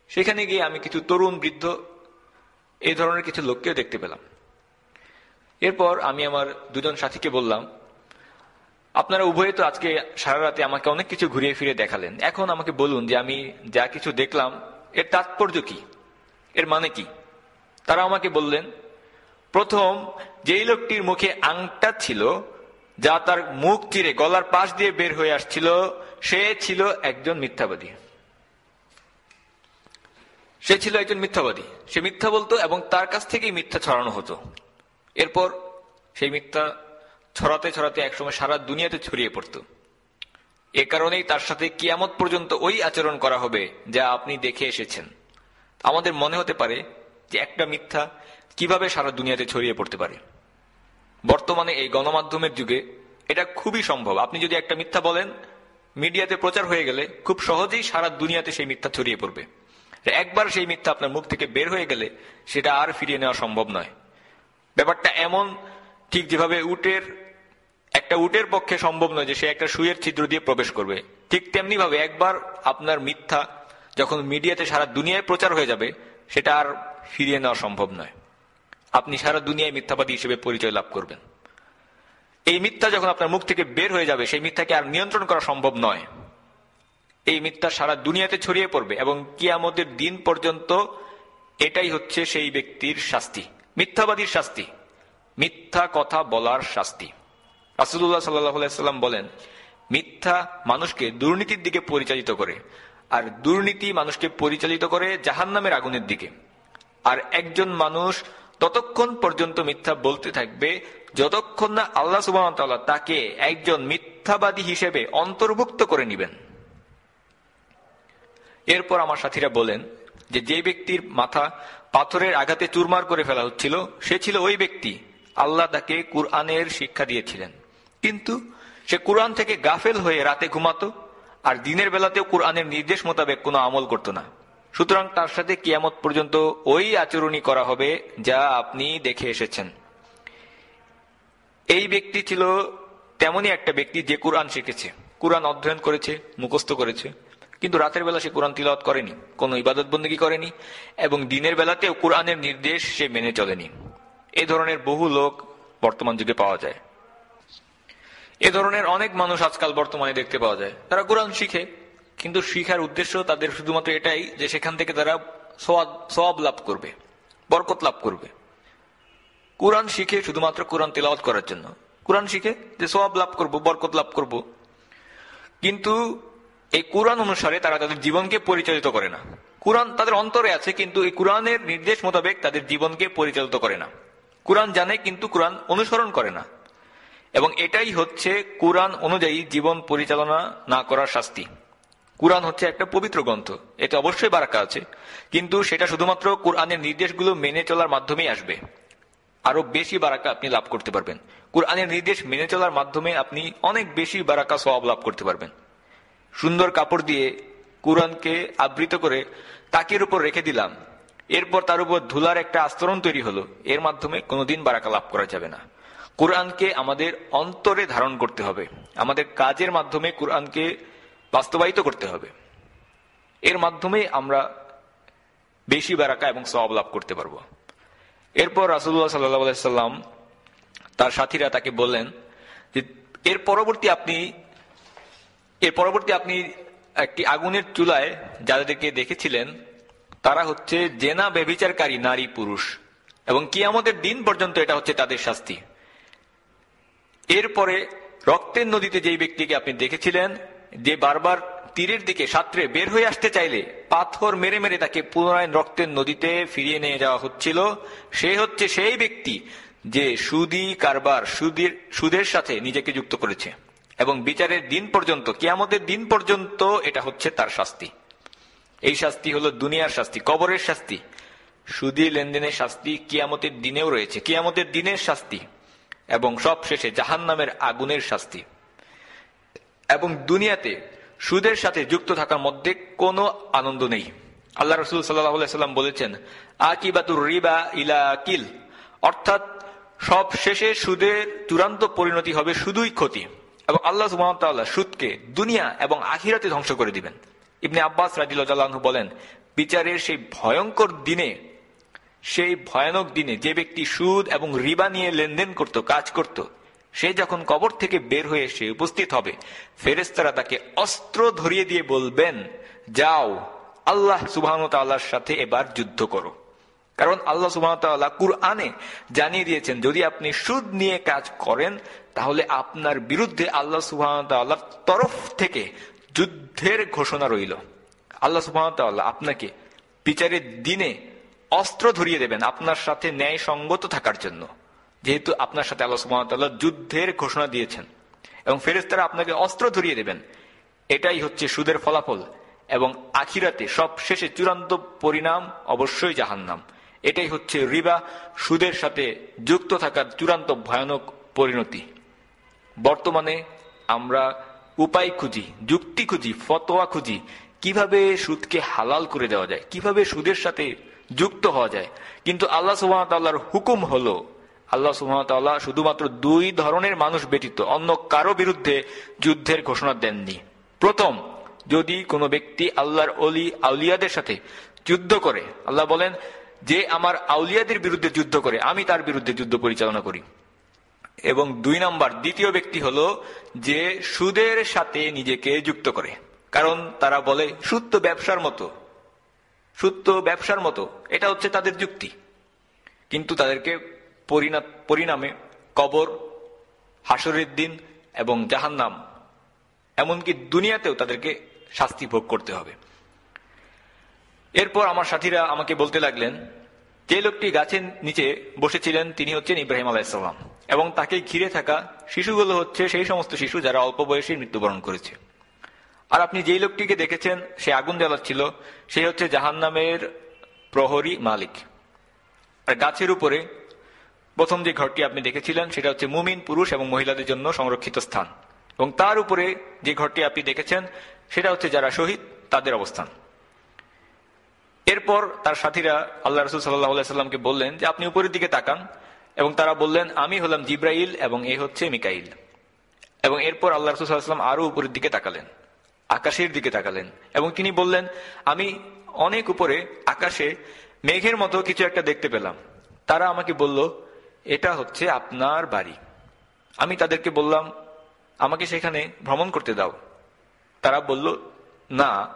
সেখানে গিয়ে আমি কিছু তরুণ, বৃদ্ধ এই ধরনের কিছু লোককেও দেখতে পেলাম। এরপর আমি আমার দুজন সাথীকে বললাম আপনারা উভয়ে তো আজকে সারা রাতে আমাকে অনেক কিছু ঘুরিয়ে ফিরে দেখালেন। এখন আমাকে বলুন যে আমি যা কিছু দেখলাম, এর তাৎপর্য কি? এর মানে কি? তারা আমাকে বললেন, প্রথম, যেই লোকটির মুখে আংটা ছিল, যা তার মুখ চিরে গলার পাশ দিয়ে বের হয়ে আসছিল, সে ছিল একজন মিথ্যাবাদী। সে ছিল একজন মিথ্যাবাদী। সে মিথ্যা বলতো এবং তার কাছ থেকেই মিথ্যা ছড়ানো হতো। এরপর সেই মিথ্যা ছড়াতে ছড়াতে একসময় সারা দুনিয়াতে ছড়িয়ে পড়ত। এ কারণেই তার সাথে কিয়ামত পর্যন্ত ওই আচরণ করা হবে যা আপনি দেখে এসেছেন। আমাদের মনে হতে পারে যে একটা মিথ্যা কীভাবে সারা দুনিয়াতে ছড়িয়ে পড়তে পারে। বর্তমানে এই গণমাধ্যমের যুগে এটা খুবই সম্ভব। আপনি যদি একটা মিথ্যা বলেন, মিডিয়াতে প্রচার হয়ে গেলে খুব সহজেই সারা দুনিয়াতে সেই মিথ্যা ছড়িয়ে পড়বে। একবার সেই মিথ্যা আপনার মুখ থেকে বের হয়ে গেলে সেটা আর ফিরিয়ে নেওয়া সম্ভব নয়। ব্যাপারটা এমন, ঠিক যেভাবে উটের একটা উটের পক্ষে সম্ভব নয় যে সে একটা সুয়ের ছিদ্র দিয়ে প্রবেশ করবে। ঠিক তেমনি ভাবে একবার আপনার মিথ্যা যখন মিডিয়াতে সারা দুনিয়ায় প্রচার হয়ে যাবে, সেটা আর ফিরিয়ে নেওয়া সম্ভব নয়। আপনি সারা দুনিয়ায় মিথ্যাবাদী হিসেবে পরিচয় লাভ করবেন। এই মিথ্যা যখন আপনার মুখ থেকে বের হয়ে যাবে, সেই মিথ্যাকে আর নিয়ন্ত্রণ করা সম্ভব নয়। এই মিথ্যা সারা দুনিয়াতে ছড়িয়ে পড়বে এবং কিয়ামতের দিন পর্যন্ত এটাই হচ্ছে সেই ব্যক্তির শাস্তি, মিথ্যাবাদীর শাস্তি, মিথ্যা কথা বলার শাস্তি। রাসুল্লাহ সাল্লাম বলেন, মিথ্যা মানুষকে দুর্নীতির দিকে পরিচালিত করে আর দুর্নীতি মানুষকে পরিচালিত করে জাহান নামের আগুনের দিকে। আর একজন মানুষ ততক্ষণ পর্যন্ত মিথ্যা বলতে থাকবে যতক্ষণ না আল্লাহ সুবাহ তাকে একজন মিথ্যাবাদী হিসেবে অন্তর্ভুক্ত করে নিবেন। এরপর আমার সাথীরা বলেন যে যে ব্যক্তির মাথা পাথরের আঘাতে চুরমার করে ফেলা হচ্ছিল, সে ছিল ওই ব্যক্তি। আল্লাহ তাকে কুরআনের শিক্ষা দিয়েছিলেন। কিন্তু সে কুরআন থেকে গাফেল হয়ে রাতে ঘুমাতো আর দিনের বেলাতেও কুরআনের নির্দেশ মোতাবেক কোনো আমল করত না। সুতরাং তার সাথে কিয়ামত পর্যন্ত ওই আচরণই করা হবে যা আপনি দেখে এসেছেন। এই ব্যক্তি ছিল তেমনই একটা ব্যক্তি যে কোরআন শিখেছে। কোরআন অধ্যয়ন করেছে, মুখস্থ করেছে। কিন্তু রাতের বেলা সে কোরআন তিলত করেনি, কোনো ইবাদত বন্দী করেনি এবং দিনের বেলাতেও কোরআনের নির্দেশ সে মেনে চলেনি। এ ধরনের বহু লোক বর্তমান যুগে পাওয়া যায়। এ ধরনের অনেক মানুষ আজকাল বর্তমানে দেখতে পাওয়া যায়। তারা কোরআন শিখে, কিন্তু শিখার উদ্দেশ্য তাদের শুধুমাত্র এটাই যে সেখান থেকে তারা সব লাভ করবে, বরকত লাভ করবে। কোরআন শিখে শুধুমাত্র কোরআন তেলাওয়াত করার জন্য। কোরআন শিখে যে সব লাভ করব, বরকত লাভ করব। কিন্তু এই কোরআন অনুসারে তারা তাদের জীবনকে পরিচালিত করে না। কোরআন তাদের অন্তরে আছে, কিন্তু এই কোরআনের নির্দেশ মোতাবেক তাদের জীবনকে পরিচালিত করে না। কোরআন জানে, কিন্তু কোরআন অনুসরণ করে না। এবং এটাই হচ্ছে কোরআন অনুযায়ী জীবন পরিচালনা না করার শাস্তি। কোরআন হচ্ছে একটা পবিত্র গ্রন্থ। এতে অবশ্যই বারাকা আছে। কিন্তু সেটা শুধুমাত্র কোরআনের নির্দেশগুলো মেনে চলার মাধ্যমেই আসবে। আরও বেশি বারাকা আপনি লাভ করতে পারবেন। কোরআনের নির্দেশ মেনে চলার মাধ্যমে আপনি অনেক বেশি বারাকা সব লাভ করতে পারবেন। সুন্দর কাপড় দিয়ে কোরআনকে আবৃত করে তাকের উপর রেখে দিলাম। এরপর তার উপর ধুলার একটা আস্তরণ তৈরি হলো। এর মাধ্যমে কোনোদিন বারাকা লাভ করা যাবে না। কোরআনকে আমাদের অন্তরে ধারণ করতে হবে। আমাদের কাজের মাধ্যমে কোরআনকে বাস্তবায়িত করতে হবে। এর মাধ্যমে আমরা বেশি বারাকা এবং সব লাভ করতে পারব। এরপর রাসুল্লাহ সাল্লাম তার সাথীরা তাকে বললেন যে, এর পরবর্তী আপনি, এর পরবর্তী আপনি একটি আগুনের চুলায় যাদেরকে দেখেছিলেন, তারা হচ্ছে জেনা বেবিচারকারী নারী পুরুষ এবং কি আমাদের দিন পর্যন্ত এটা হচ্ছে তাদের শাস্তি। এরপরে রক্তের নদীতে যেই ব্যক্তিকে আপনি দেখেছিলেন, যে বারবার তীরের দিকে সাঁতরে বের হয়ে আসতে চাইলে পাথর মেরে মেরে তাকে পুনরায় রক্তের নদীতে ফিরিয়ে নিয়ে যাওয়া হচ্ছিল। সে হচ্ছে সেই ব্যক্তি যে সুদি কারবার, সুদের সুদের সাথে নিজেকে যুক্ত করেছে। এবং বিচারের দিন পর্যন্ত, কেয়ামতের দিন পর্যন্ত এটা হচ্ছে তার শাস্তি। এই শাস্তি হলো দুনিয়ার শাস্তি, কবরের শাস্তি। সুদি লেনদেনের শাস্তি কিয়ামতের দিনেও রয়েছে। কিয়ামতের দিনের শাস্তি এবং সব শেষে জাহান নামের আগুনের শাস্তি। এবং দুনিয়াতে সুদের সাথে যুক্ত থাকার মধ্যে কোনো আনন্দ নেই। আল্লাহ রসুল সাল্লাম বলেছেন, আকিবাতুর রিবা ইলা কিল। অর্থাৎ সব শেষে সুদের চূড়ান্ত পরিণতি হবে শুধুই ক্ষতি। এবং আল্লাহ সুমতাল্লাহ সুদকে দুনিয়া এবং আহিরাতে ধ্বংস করে দিবেন। ইবনে আব্বাস রাজিল্লাহু বলেন, বিচারের সেই ভয়ঙ্কর দিনে সেই ভয়ানক দিনে যে ব্যক্তি সুদ এবং রিবা নিয়ে লেনদেন করত, কাজ করত, সে যখন কবর থেকে বের হয়ে এসে উপস্থিত হবে ফেরেস্তারা তাকে অস্ত্র ধরিয়ে দিয়ে বলবেন, যাও, আল্লাহ সুবাহর সাথে এবার যুদ্ধ করো। কারণ আল্লাহ সুবাহতাল্লাহ কুরআনে জানিয়ে দিয়েছেন, যদি আপনি সুদ নিয়ে কাজ করেন, তাহলে আপনার বিরুদ্ধে আল্লাহ সুবাহতাল্লাহর তরফ থেকে যুদ্ধের ঘোষণা রইল। আল্লাহ সুবাহতাল্লাহ আপনাকে বিচারের দিনে অস্ত্র ধরিয়ে দেবেন আপনার সাথে ন্যায় সঙ্গত থাকার জন্য। যেহেতু আপনার সাথে আল্লাহ সুবাহতাল্লাহ যুদ্ধের ঘোষণা দিয়েছেন। এবং ফেরেস্তারা আপনাকে অস্ত্র ধরিয়ে দেবেন। এটাই হচ্ছে সুদের ফলাফল। এবং আখিরাতে সব শেষে চূড়ান্ত পরিণাম অবশ্যই জাহান্নাম। এটাই হচ্ছে রিবা, সুদের সাথে যুক্ত থাকার চূড়ান্ত ভয়ানক পরিণতি। বর্তমানে আমরা উপায় খুঁজি, যুক্তি খুঁজি, ফতোয়া খুঁজি, কীভাবে সুদকে হালাল করে দেওয়া যায়, কীভাবে সুদের সাথে যুক্ত হওয়া যায়। কিন্তু আল্লাহ সুহামতাল্লাহর হুকুম হলো, আল্লাহ সুহামতাল্লাহ শুধুমাত্র দুই ধরনের মানুষ ব্যতীত অন্য কারও বিরুদ্ধে যুদ্ধের ঘোষণা দেননি। প্রথম, যদি কোনো ব্যক্তি আল্লাহর অলি আউলিয়াদের সাথে যুদ্ধ করে, আল্লাহ বলেন, যে আমার আউলিয়াদের বিরুদ্ধে যুদ্ধ করে, আমি তার বিরুদ্ধে যুদ্ধ পরিচালনা করি। এবং দুই নাম্বার, দ্বিতীয় ব্যক্তি হলো যে সুদের সাথে নিজেকে যুক্ত করে। কারণ তারা বলে, সুদ তো ব্যবসার মতো। সুদ ব্যবসার মতো। এটা হচ্ছে তাদের যুক্তি। কিন্তু তাদেরকে পরিণা- পরিণামে কবর হাসরের দিন এবং জাহান্নাম, এমনকি দুনিয়াতেও তাদেরকে শাস্তি ভোগ করতে হবে। এরপর আমার সাথীরা আমাকে বলতে লাগলেন, যে লোকটি গাছের নিচে বসেছিলেন তিনি হচ্ছেন ইব্রাহিম আলাইসাল্লাম এবং তাকে ঘিরে থাকা শিশুগুলো হচ্ছে সেই সমস্ত শিশু যারা অল্প বয়সে মৃত্যুবরণ করেছে। আর আপনি যেই লোকটিকে দেখেছেন, সে আগুন জ্বালাচ্ছিল সে হচ্ছে জাহান্নামের প্রহরী মালিক। আর গাছের উপরে প্রথম যে ঘরটি আপনি দেখেছিলেন, সেটা হচ্ছে মুমিন পুরুষ এবং মহিলাদের জন্য সংরক্ষিত স্থান। এবং তার উপরে যে ঘরটি আপনি দেখেছেন, সেটা হচ্ছে যারা শহীদ, তাদের অবস্থান। এরপর তার সাথীরা আল্লাহ রসুল সাল্লাহ সাল্লামকে বললেন যে, আপনি উপরের দিকে তাকান। এবং তারা বললেন, আমি হলাম জিব্রাইল এবং এ হচ্ছে মিকাইল। এবং এরপর আল্লাহ রসুল সাল্লাম আরও উপরের দিকে তাকালেন। আকাশের দিকে তাকালেন এবং তিনি বললেন, আমি অনেক উপরে আকাশে মেঘের মতো কিছু একটা দেখতে পেলাম। তারা আমাকে বলল, এটা হচ্ছে আপনার বাড়ি। আমি তাদেরকে বললাম, আমাকে সেখানে ভ্রমণ করতে দাও। তারা বলল, না,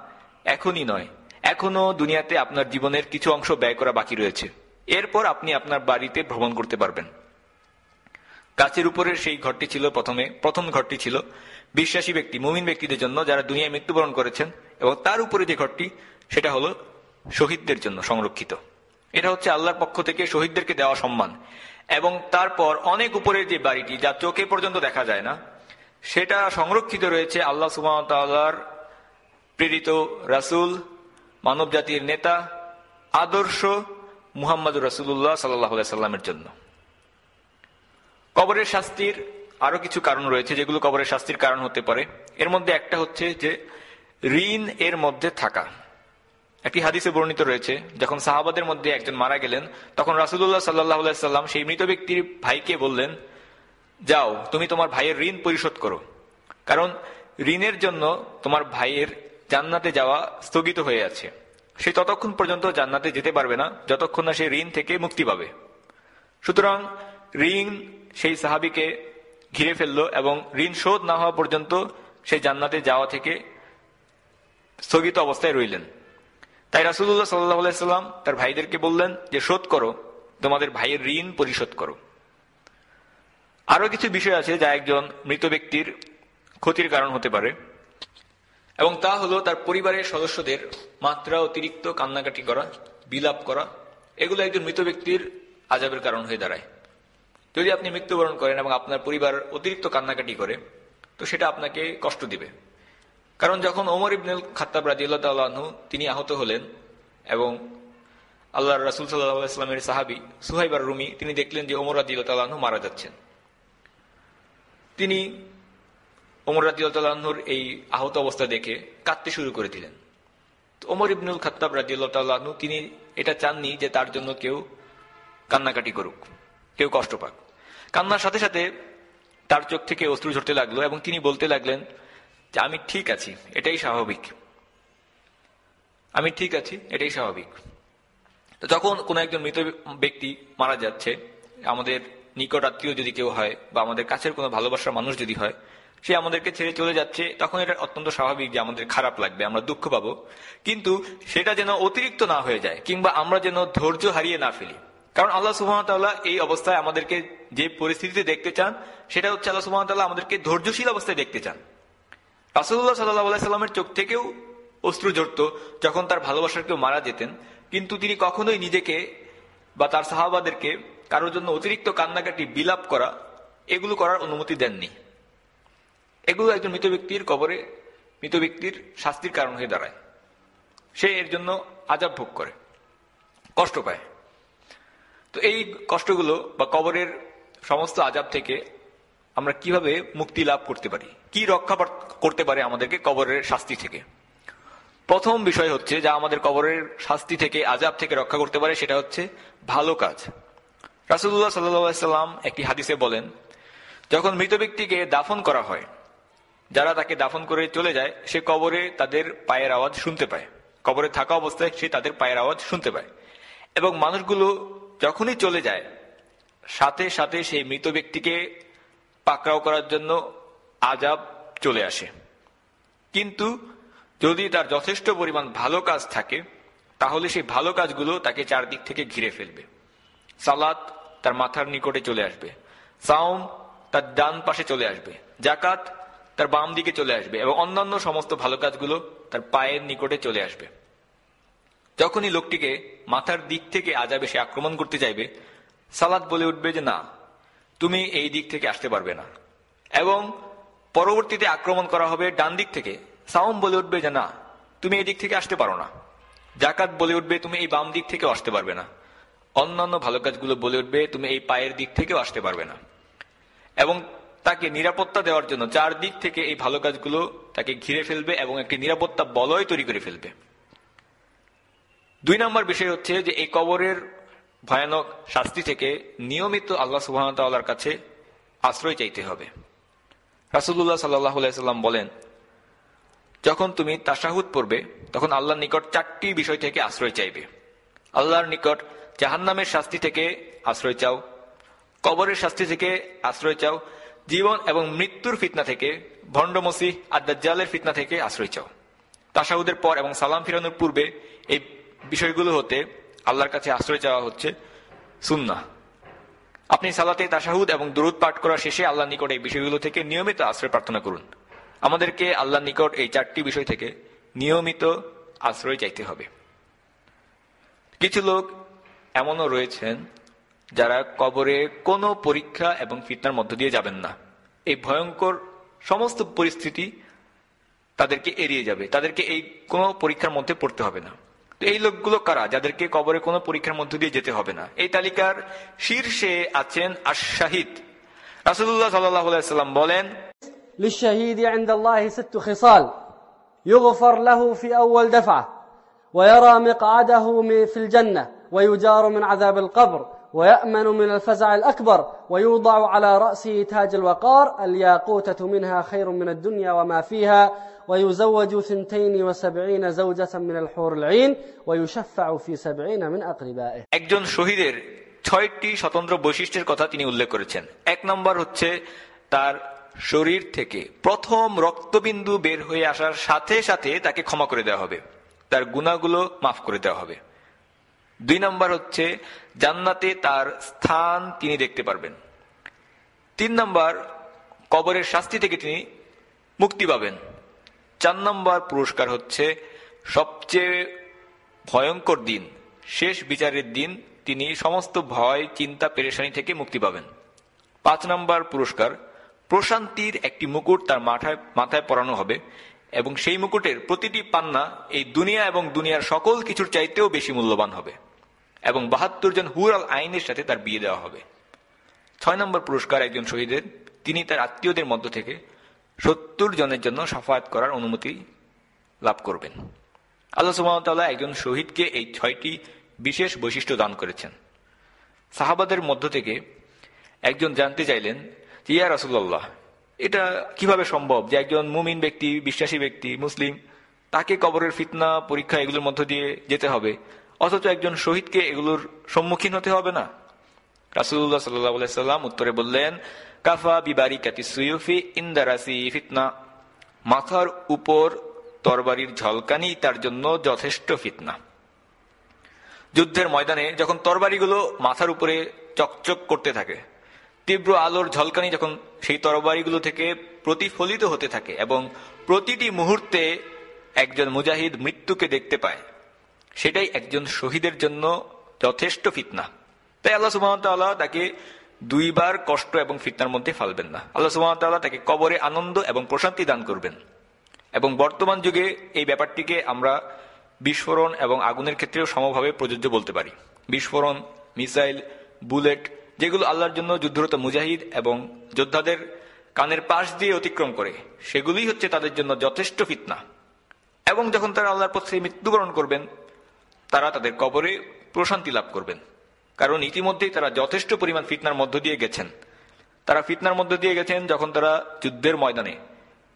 এখনই নয়। এখনও দুনিয়াতে আপনার জীবনের কিছু অংশ ব্যয় করা বাকি রয়েছে। এরপর আপনি আপনার বাড়িতে ভ্রমণ করতে পারবেন। গাছের উপরের সেই ঘরটি ছিল প্রথমে, প্রথম ঘরটি ছিল বিশ্বাসী ব্যক্তি, মুমিন ব্যক্তিদের জন্য যারা দুনিয়ায় মৃত্যুবরণ করেছেন এবং তার উপরে যে ঘরটি, সেটা হলো শহীদদের জন্য সংরক্ষিত। এটা হচ্ছে আল্লাহর পক্ষ থেকে শহীদদেরকে দেওয়া সম্মান। এবং তারপর অনেক উপরের যে বাড়িটি, যা চোখে পর্যন্ত দেখা যায় না, সেটা সংরক্ষিত রয়েছে আল্লাহ সুবাহর প্রেরিত রাসুল মানব জাতির নেতা, আদর্শ মুহাম্মদ রাসুল্লাহ সাল্লাহ সাল্লামের জন্য। কবরের শাস্তির আরও কিছু কারণ রয়েছে যেগুলো কবরের শাস্তির কারণ হতে পারে। এর মধ্যে একটা হচ্ছে যে, ঋণ এর মধ্যে থাকা। একটি হাদিসে বর্ণিত রয়েছে, যখন সাহাবাদের মধ্যে একজন মারা গেলেন, তখন রাসুল্লাহ সাল্লাহ সাল্লাম সেই মৃত ব্যক্তির ভাইকে বললেন, যাও, তুমি তোমার ভাইয়ের ঋণ পরিশোধ করো। কারণ ঋণের জন্য তোমার ভাইয়ের জান্নাতে যাওয়া স্থগিত হয়ে আছে। সে ততক্ষণ পর্যন্ত জান্নাতে যেতে পারবে না, যতক্ষণ না সে ঋণ থেকে মুক্তি পাবে। সুতরাং ঋণ সেই সাহাবিকে ঘিরে ফেলল এবং ঋণ শোধ না হওয়া পর্যন্ত সে জান্নাতে যাওয়া থেকে স্থগিত অবস্থায় রইলেন। তাই রাসুল্লাহ সাল্লাম তার ভাইদেরকে বললেন যে, শোধ করো, তোমাদের ভাইয়ের ঋণ পরিশোধ করো। আরও কিছু বিষয় আছে যা একজন মৃত ব্যক্তির ক্ষতির কারণ হতে পারে এবং তা হলো তার পরিবারের সদস্যদের মাত্রা অতিরিক্ত কান্নাকাটি করা, বিলাপ করা। এগুলো একজন মৃত ব্যক্তির আজাবের কারণ হয়ে দাঁড়ায়। যদি আপনি মৃত্যুবরণ করেন এবং আপনার পরিবার অতিরিক্ত কান্নাকাটি করে, তো সেটা আপনাকে কষ্ট দিবে। কারণ যখন ওমর ইবনুল খাত্তাব রাজিউল্লাহ তাল্লাহ্ন তিনি আহত হলেন এবং আল্লাহ রাসুল সাল্লাহ ইসলামের সাহাবি সুহাইবার রুমি তিনি দেখলেন যে ওমর রাজিউল্লাহ তাল্লাহ্ন মারা যাচ্ছেন। তিনি ওমর রাজিউল্লাহর এই আহত অবস্থা দেখে কাঁদতে শুরু করে দিলেন। ওমর ইবনুল খাত্তাব রাজিউল্লাহ তিনি এটা চাননি যে তার জন্য কেউ কান্নাকাটি করুক। কেউ কষ্ট পাক। কান্নার সাথে সাথে তার চোখ থেকে অস্ত্র ঝরতে লাগল এবং তিনি বলতে লাগলেন, যে আমি ঠিক আছি, এটাই স্বাভাবিক। আমি ঠিক আছি, এটাই স্বাভাবিক। তো যখন কোনো একজন মৃত ব্যক্তি মারা যাচ্ছে, আমাদের নিকট আত্মীয় যদি কেউ হয় বা আমাদের কাছের কোনো ভালোবাসার মানুষ যদি হয়, সে আমাদেরকে ছেড়ে চলে যাচ্ছে, তখন এটা অত্যন্ত স্বাভাবিক যে আমাদের খারাপ লাগবে, আমরা দুঃখ পাবো। কিন্তু সেটা যেন অতিরিক্ত না হয়ে যায়, কিংবা আমরা যেন ধৈর্য হারিয়ে না ফেলি। কারণ আল্লাহ সুহামতাল্লাহ এই অবস্থায় আমাদেরকে যে পরিস্থিতিতে দেখতে চান, সেটা হচ্ছে আল্লাহ সুহামতাল্লাহ আমাদেরকে ধৈর্যশীল অবস্থায় দেখতে চান। রাসুল্লাহ সাল্লাহ সাল্লামের চোখ থেকেও অশ্রু জড়ত যখন তার ভালোবাসার কেউ মারা যেতেন, কিন্তু তিনি কখনোই নিজেকে বা তার সাহাবাদেরকে কারোর জন্য অতিরিক্ত কান্নাকাটি, বিলাপ করা, এগুলো করার অনুমতি দেননি। এগুলো একজন মৃত ব্যক্তির কবরে মৃত ব্যক্তির শাস্তির কারণ হয়ে দাঁড়ায়। সে এর জন্য আজাব ভোগ করে, কষ্ট পায়। তো এই কষ্টগুলো বা কবরের সমস্ত আজাব থেকে আমরা কীভাবে মুক্তি লাভ করতে পারি? কি রক্ষা করতে পারে আমাদেরকে কবরের শাস্তি থেকে? প্রথম বিষয় হচ্ছে যা আমাদের কবরের শাস্তি থেকে, আজাব থেকে রক্ষা করতে পারে সেটা হচ্ছে ভালো কাজ। রাসুল্লাহ সাল্লাম একটি হাদিসে বলেন, যখন মৃত ব্যক্তিকে দাফন করা হয়, যারা তাকে দাফন করে চলে যায়, সে কবরে তাদের পায়ের আওয়াজ শুনতে পায়। কবরে থাকা অবস্থায় সে তাদের পায়ের আওয়াজ শুনতে পায়। এবং মানুষগুলো যখনই চলে যায়, সাথে সাথে সেই মৃত ব্যক্তিকে পাকড়াও করার জন্য আজাব চলে আসে। কিন্তু যদি তার যথেষ্ট পরিমাণ ভালো কাজ থাকে, তাহলে সেই ভালো কাজগুলো তাকে চারদিক থেকে ঘিরে ফেলবে। সালাত তার মাথার নিকটে চলে আসবে। সাউম তার ডান পাশে চলে আসবে। জাকাত তার বাম দিকে চলে আসবে এবং অন্যান্য সমস্ত ভালো কাজগুলো তার পায়ের নিকটে চলে আসবে। যখনই লোকটিকে মাথার দিক থেকে আজাবে সে আক্রমণ করতে চাইবে সালাদ বলে উঠবে যে, না, তুমি এই দিক থেকে আসতে পারবে না। এবং পরবর্তীতে আক্রমণ করা হবে ডান দিক থেকে। সাউম বলে উঠবে যে, না, তুমি এই দিক থেকে আসতে পারো না। জাকাত বলে উঠবে, তুমি এই বাম দিক থেকেও আসতে পারবে না। অন্যান্য ভালো কাজগুলো বলে উঠবে, তুমি এই পায়ের দিক থেকেও আসতে পারবে না। এবং তাকে নিরাপত্তা দেওয়ার জন্য চারদিক থেকে এই ভালো কাজগুলো তাকে ঘিরে ফেলবে এবং একটি নিরাপত্তা বলয় তৈরি করে ফেলবে। দুই নম্বর বিষয় হচ্ছে যে এই কবরের ভয়ানক শাস্তি থেকে নিয়মিত আল্লাহ সুবাহতাল্লাহর কাছে আশ্রয় চাইতে হবে। রাসুল্লাহ সাল্লাম বলেন, যখন তুমি তাসাহুদ পড়বে, তখন আল্লাহর নিকট চারটি বিষয় থেকে আশ্রয় চাইবে। আল্লাহর নিকট জাহান্নামের শাস্তি থেকে আশ্রয় চাও, কবরের শাস্তি থেকে আশ্রয় চাও, জীবন এবং মৃত্যুর ফিতনা থেকে ভণ্ডমসি আদাজ্জালের ফিতনা থেকে আশ্রয় চাও। তাসাহুদের পর এবং সালাম ফিরানোর পূর্বে এই বিষয়গুলো হতে আল্লাহর কাছে আশ্রয় চাওয়া হচ্ছে সুন্না আপনি সালাতে তাসাহুদ এবং দূরত পাঠ করা শেষে আল্লাহ নিকট এই বিষয়গুলো থেকে নিয়মিত আশ্রয় প্রার্থনা করুন। আমাদেরকে আল্লাহ নিকট এই চারটি বিষয় থেকে নিয়মিত আশ্রয় চাইতে হবে। কিছু লোক এমনও রয়েছেন যারা কবরে কোনো পরীক্ষা এবং ফিতনার মধ্য দিয়ে যাবেন না। এই ভয়ঙ্কর সমস্ত পরিস্থিতি তাদেরকে এড়িয়ে যাবে। তাদেরকে এই কোনো পরীক্ষার মধ্যে পড়তে হবে না। তো এই লোকগুলো কারা যাদেরকে কবরে কোনো পরীক্ষার মধ্য দিয়ে যেতে হবে না এই তালিকার শীর্ষে আছেন আশাহিদ রাসুল্লাহ সাল্লাম বলেন للشهيد عند الله ست خصال يغفر له في أول دفعة ويرى مقعده في الجنة ويجار من عذاب القبر ويأمن من الفزع الأكبر ويوضع على رأسه تاج الوقار الياقوتة منها خير من الدنيا وما فيها ويزوج ثنتين وسبعين زوجة من الحور العين ويشفع في سبعين من أقربائه একজন শহীদের ছয়টি স্বতন্ত্র বৈশিষ্ট্যের কথা তিনি উল্লেখ করেছেন এক নম্বর হচ্ছে তার শরীর থেকে প্রথম রক্তবিন্দু বের হয়ে আসার সাথে সাথে তাকে ক্ষমা করে দেওয়া হবে তার গুণাগুলো মাফ করে দেওয়া হবে দুই নম্বর হচ্ছে জান্নাতে তার স্থান তিনি দেখতে পারবেন তিন নম্বর কবরের শাস্তি থেকে তিনি মুক্তি পাবেন চার নম্বর পুরস্কার হচ্ছে সবচেয়ে ভয়ঙ্কর দিন, শেষ বিচারের দিন, তিনি সমস্ত ভয়, চিন্তা, পেরেশানি থেকে মুক্তি পাবেন। পাঁচ নম্বর পুরস্কার, প্রশান্তির একটি মুকুট তার মাথায় মাথায় পরানো হবে এবং সেই মুকুটের প্রতিটি পান্না এই দুনিয়া এবং দুনিয়ার সকল কিছুর চাইতেও বেশি মূল্যবান হবে এবং বাহাত্তর জন হুর আল আইনের সাথে তার বিয়ে দেওয়া হবে। ছয় নম্বর পুরস্কার একজন শহীদের, তিনি তার আত্মীয়দের মধ্য থেকে সত্তর জনের জন্য সাফায়াত করার অনুমতি লাভ করবেন। আল্লাহ সুবাহতাল্লাহ একজন শহীদকে এই ছয়টি বিশেষ বৈশিষ্ট্য দান করেছেন। সাহাবাদের মধ্য থেকে একজন জানতে চাইলেন যে, ইয়া রাসুল্লাহ এটা কীভাবে সম্ভব যে একজন মুমিন ব্যক্তি, বিশ্বাসী ব্যক্তি, মুসলিম, তাকে কবরের ফিতনা, পরীক্ষা এগুলোর মধ্য দিয়ে যেতে হবে, অথচ একজন শহীদকে এগুলোর সম্মুখীন হতে হবে না? রাসুল্লাহ সাল্লাহ সাল্লাম উত্তরে বললেন কাফা বিবারি কাতি সুইফি ইন্দারাসি ফিতনা। মাথার উপর তরবারির ঝলকানি তার জন্য যথেষ্ট ফিতনা। যুদ্ধের ময়দানে যখন তরবারিগুলো মাথার উপরে চকচক করতে থাকে, তীব্র আলোর ঝলকানি যখন সেই তরবারিগুলো থেকে প্রতিফলিত হতে থাকে এবং প্রতিটি মুহূর্তে একজন মুজাহিদ মৃত্যুকে দেখতে পায়, সেটাই একজন শহীদের জন্য যথেষ্ট ফিতনা। তাই আল্লাহ সুবাহতাল্লাহ তাকে দুইবার কষ্ট এবং ফিতনার মধ্যে ফালবেন না। আল্লাহ সুবাহতাল্লাহ তাকে কবরে আনন্দ এবং প্রশান্তি দান করবেন। এবং বর্তমান যুগে এই ব্যাপারটিকে আমরা বিস্ফোরণ এবং আগুনের ক্ষেত্রেও সমভাবে প্রযোজ্য বলতে পারি। বিস্ফোরণ, মিসাইল, বুলেট, যেগুলো আল্লাহর জন্য যুদ্ধরত মুজাহিদ এবং যোদ্ধাদের কানের পাশ দিয়ে অতিক্রম করে, সেগুলোই হচ্ছে তাদের জন্য যথেষ্ট ফিতনা। এবং যখন তারা আল্লাহর পথে মৃত্যুবরণ করবেন, তারা তাদের কবরে প্রশান্তি লাভ করবেন। কারণ ইতিমধ্যেই তারা যথেষ্ট পরিমাণ ফিতনার মধ্য দিয়ে গেছেন। তারা ফিতনার মধ্য দিয়ে গেছেন যখন তারা যুদ্ধের ময়দানে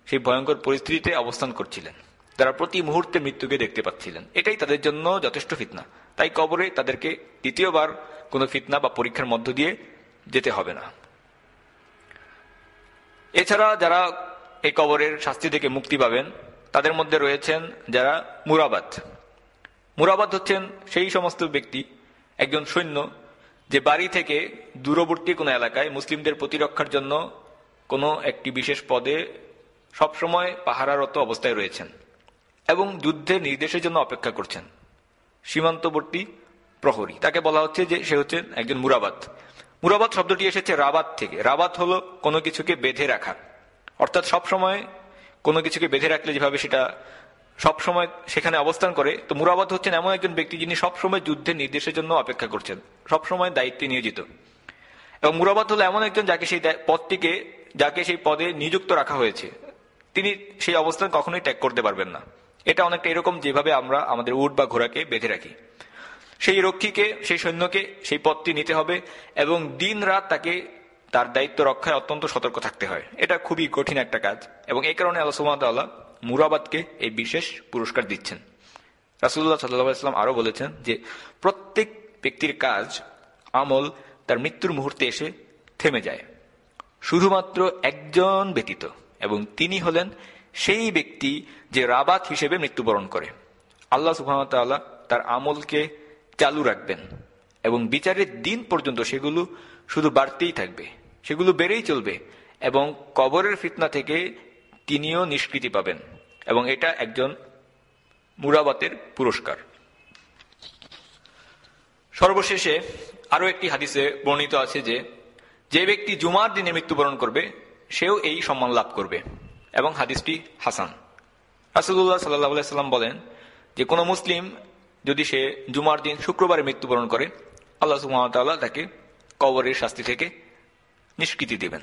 সেই ভয়ঙ্কর পরিস্থিতিতে অবস্থান করছিলেন। তারা প্রতি মুহূর্তে মৃত্যুকে দেখতে পাচ্ছিলেন। এটাই তাদের জন্য যথেষ্ট ফিতনা। তাই কবরে তাদেরকে দ্বিতীয়বার কোনো ফিতনা বা পরীক্ষার মধ্য দিয়ে যেতে হবে না। এছাড়া যারা এই কবরের শাস্তি থেকে মুক্তি পাবেন, তাদের মধ্যে রয়েছেন যারা মুরাবাদ। মুরাবাদ হচ্ছেন সেই সমস্ত ব্যক্তি একজন সৈন্য যে বাড়ি থেকে দূরবর্তী কোনো এলাকায় মুসলিমদের প্রতিরক্ষার জন্য কোনো একটি বিশেষ পদে সবসময় পাহারারত অবস্থায় রয়েছেন এবং যুদ্ধের নির্দেশের জন্য অপেক্ষা করছেন। সীমান্তবর্তী প্রহরী। তাকে বলা হচ্ছে যে সে হচ্ছেন একজন মুরাবাদ মুরাবাদ শব্দটি এসেছে রাবাত থেকে। রাবাত হলো কোনো কিছুকে বেঁধে রাখা। অর্থাৎ সবসময় কোনো কিছুকে বেঁধে রাখলে যেভাবে সেটা সবসময় সেখানে অবস্থান করে, তো মুরাবাদ হচ্ছেন এমন একজন ব্যক্তি যিনি সবসময় যুদ্ধের নির্দেশের জন্য অপেক্ষা করছেন, সবসময় দায়িত্বে নিয়োজিত। এবং মুরাবাদ হলো এমন একজন যাকে সেই পদটিকে, যাকে সেই পদে নিযুক্ত রাখা হয়েছে। তিনি সেই অবস্থান কখনোই ত্যাগ করতে পারবেন না। এটা অনেকটা এরকম যেভাবে আমরা আমাদের উট বা ঘোড়াকে বেঁধে রাখি। সেই রক্ষীকে, সেই সৈন্যকে সেই পদটি নিতে হবে এবং দিন রাত তাকে তার দায়িত্ব রক্ষায় অত্যন্ত সতর্ক থাকতে হয়। এটা খুবই কঠিন একটা কাজ এবং এই কারণে আল্লাহ মুরাবাদকে এই বিশেষ পুরস্কার দিচ্ছেন। রাসুল্লাহ সাল্লাম আরও বলেছেন যে, প্রত্যেক ব্যক্তির কাজ, আমল তার মৃত্যুর মুহূর্তে এসে থেমে যায়। শুধুমাত্র একজন ব্যতীত এবং তিনি হলেন সেই ব্যক্তি যে রাবাত হিসেবে মৃত্যুবরণ করে। আল্লাহ সুহামতাল্লাহ তার আমলকে চালু রাখবেন এবং বিচারের দিন পর্যন্ত সেগুলো শুধু বাড়তেই থাকবে, সেগুলো বেড়েই চলবে এবং কবরের ফিতনা থেকে তিনিও নিষ্কৃতি পাবেন এবং এটা একজন মুরাবাতের পুরস্কার। সর্বশেষে আরও একটি হাদিসে বর্ণিত আছে যে যে ব্যক্তি জুমার দিনে মৃত্যুবরণ করবে, সেও এই সম্মান লাভ করবে এবং হাদিসটি হাসান। রাসুল্লাহ সাল্লাহ সাল্লাম বলেন যে, কোনো মুসলিম যদি সে জুমার দিন শুক্রবারে মৃত্যুবরণ করে, আল্লাহ সুহামতাল্লাহ তাকে কবরের শাস্তি থেকে নিষ্কৃতি দেবেন।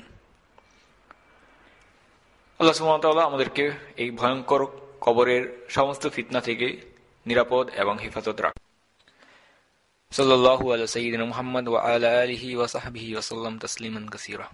আল্লাহ সুমতাল্লাহ আমাদেরকে এই ভয়ঙ্কর কবরের সমস্ত ফিতনা থেকে নিরাপদ এবং হেফাজত রাখ সাল্লাহ আল সঈদিন মোহাম্মদ ওয়া আলা আলহি ওয়াসাহাবিহি ওসাল্লাম তসলিমান কাসিরা।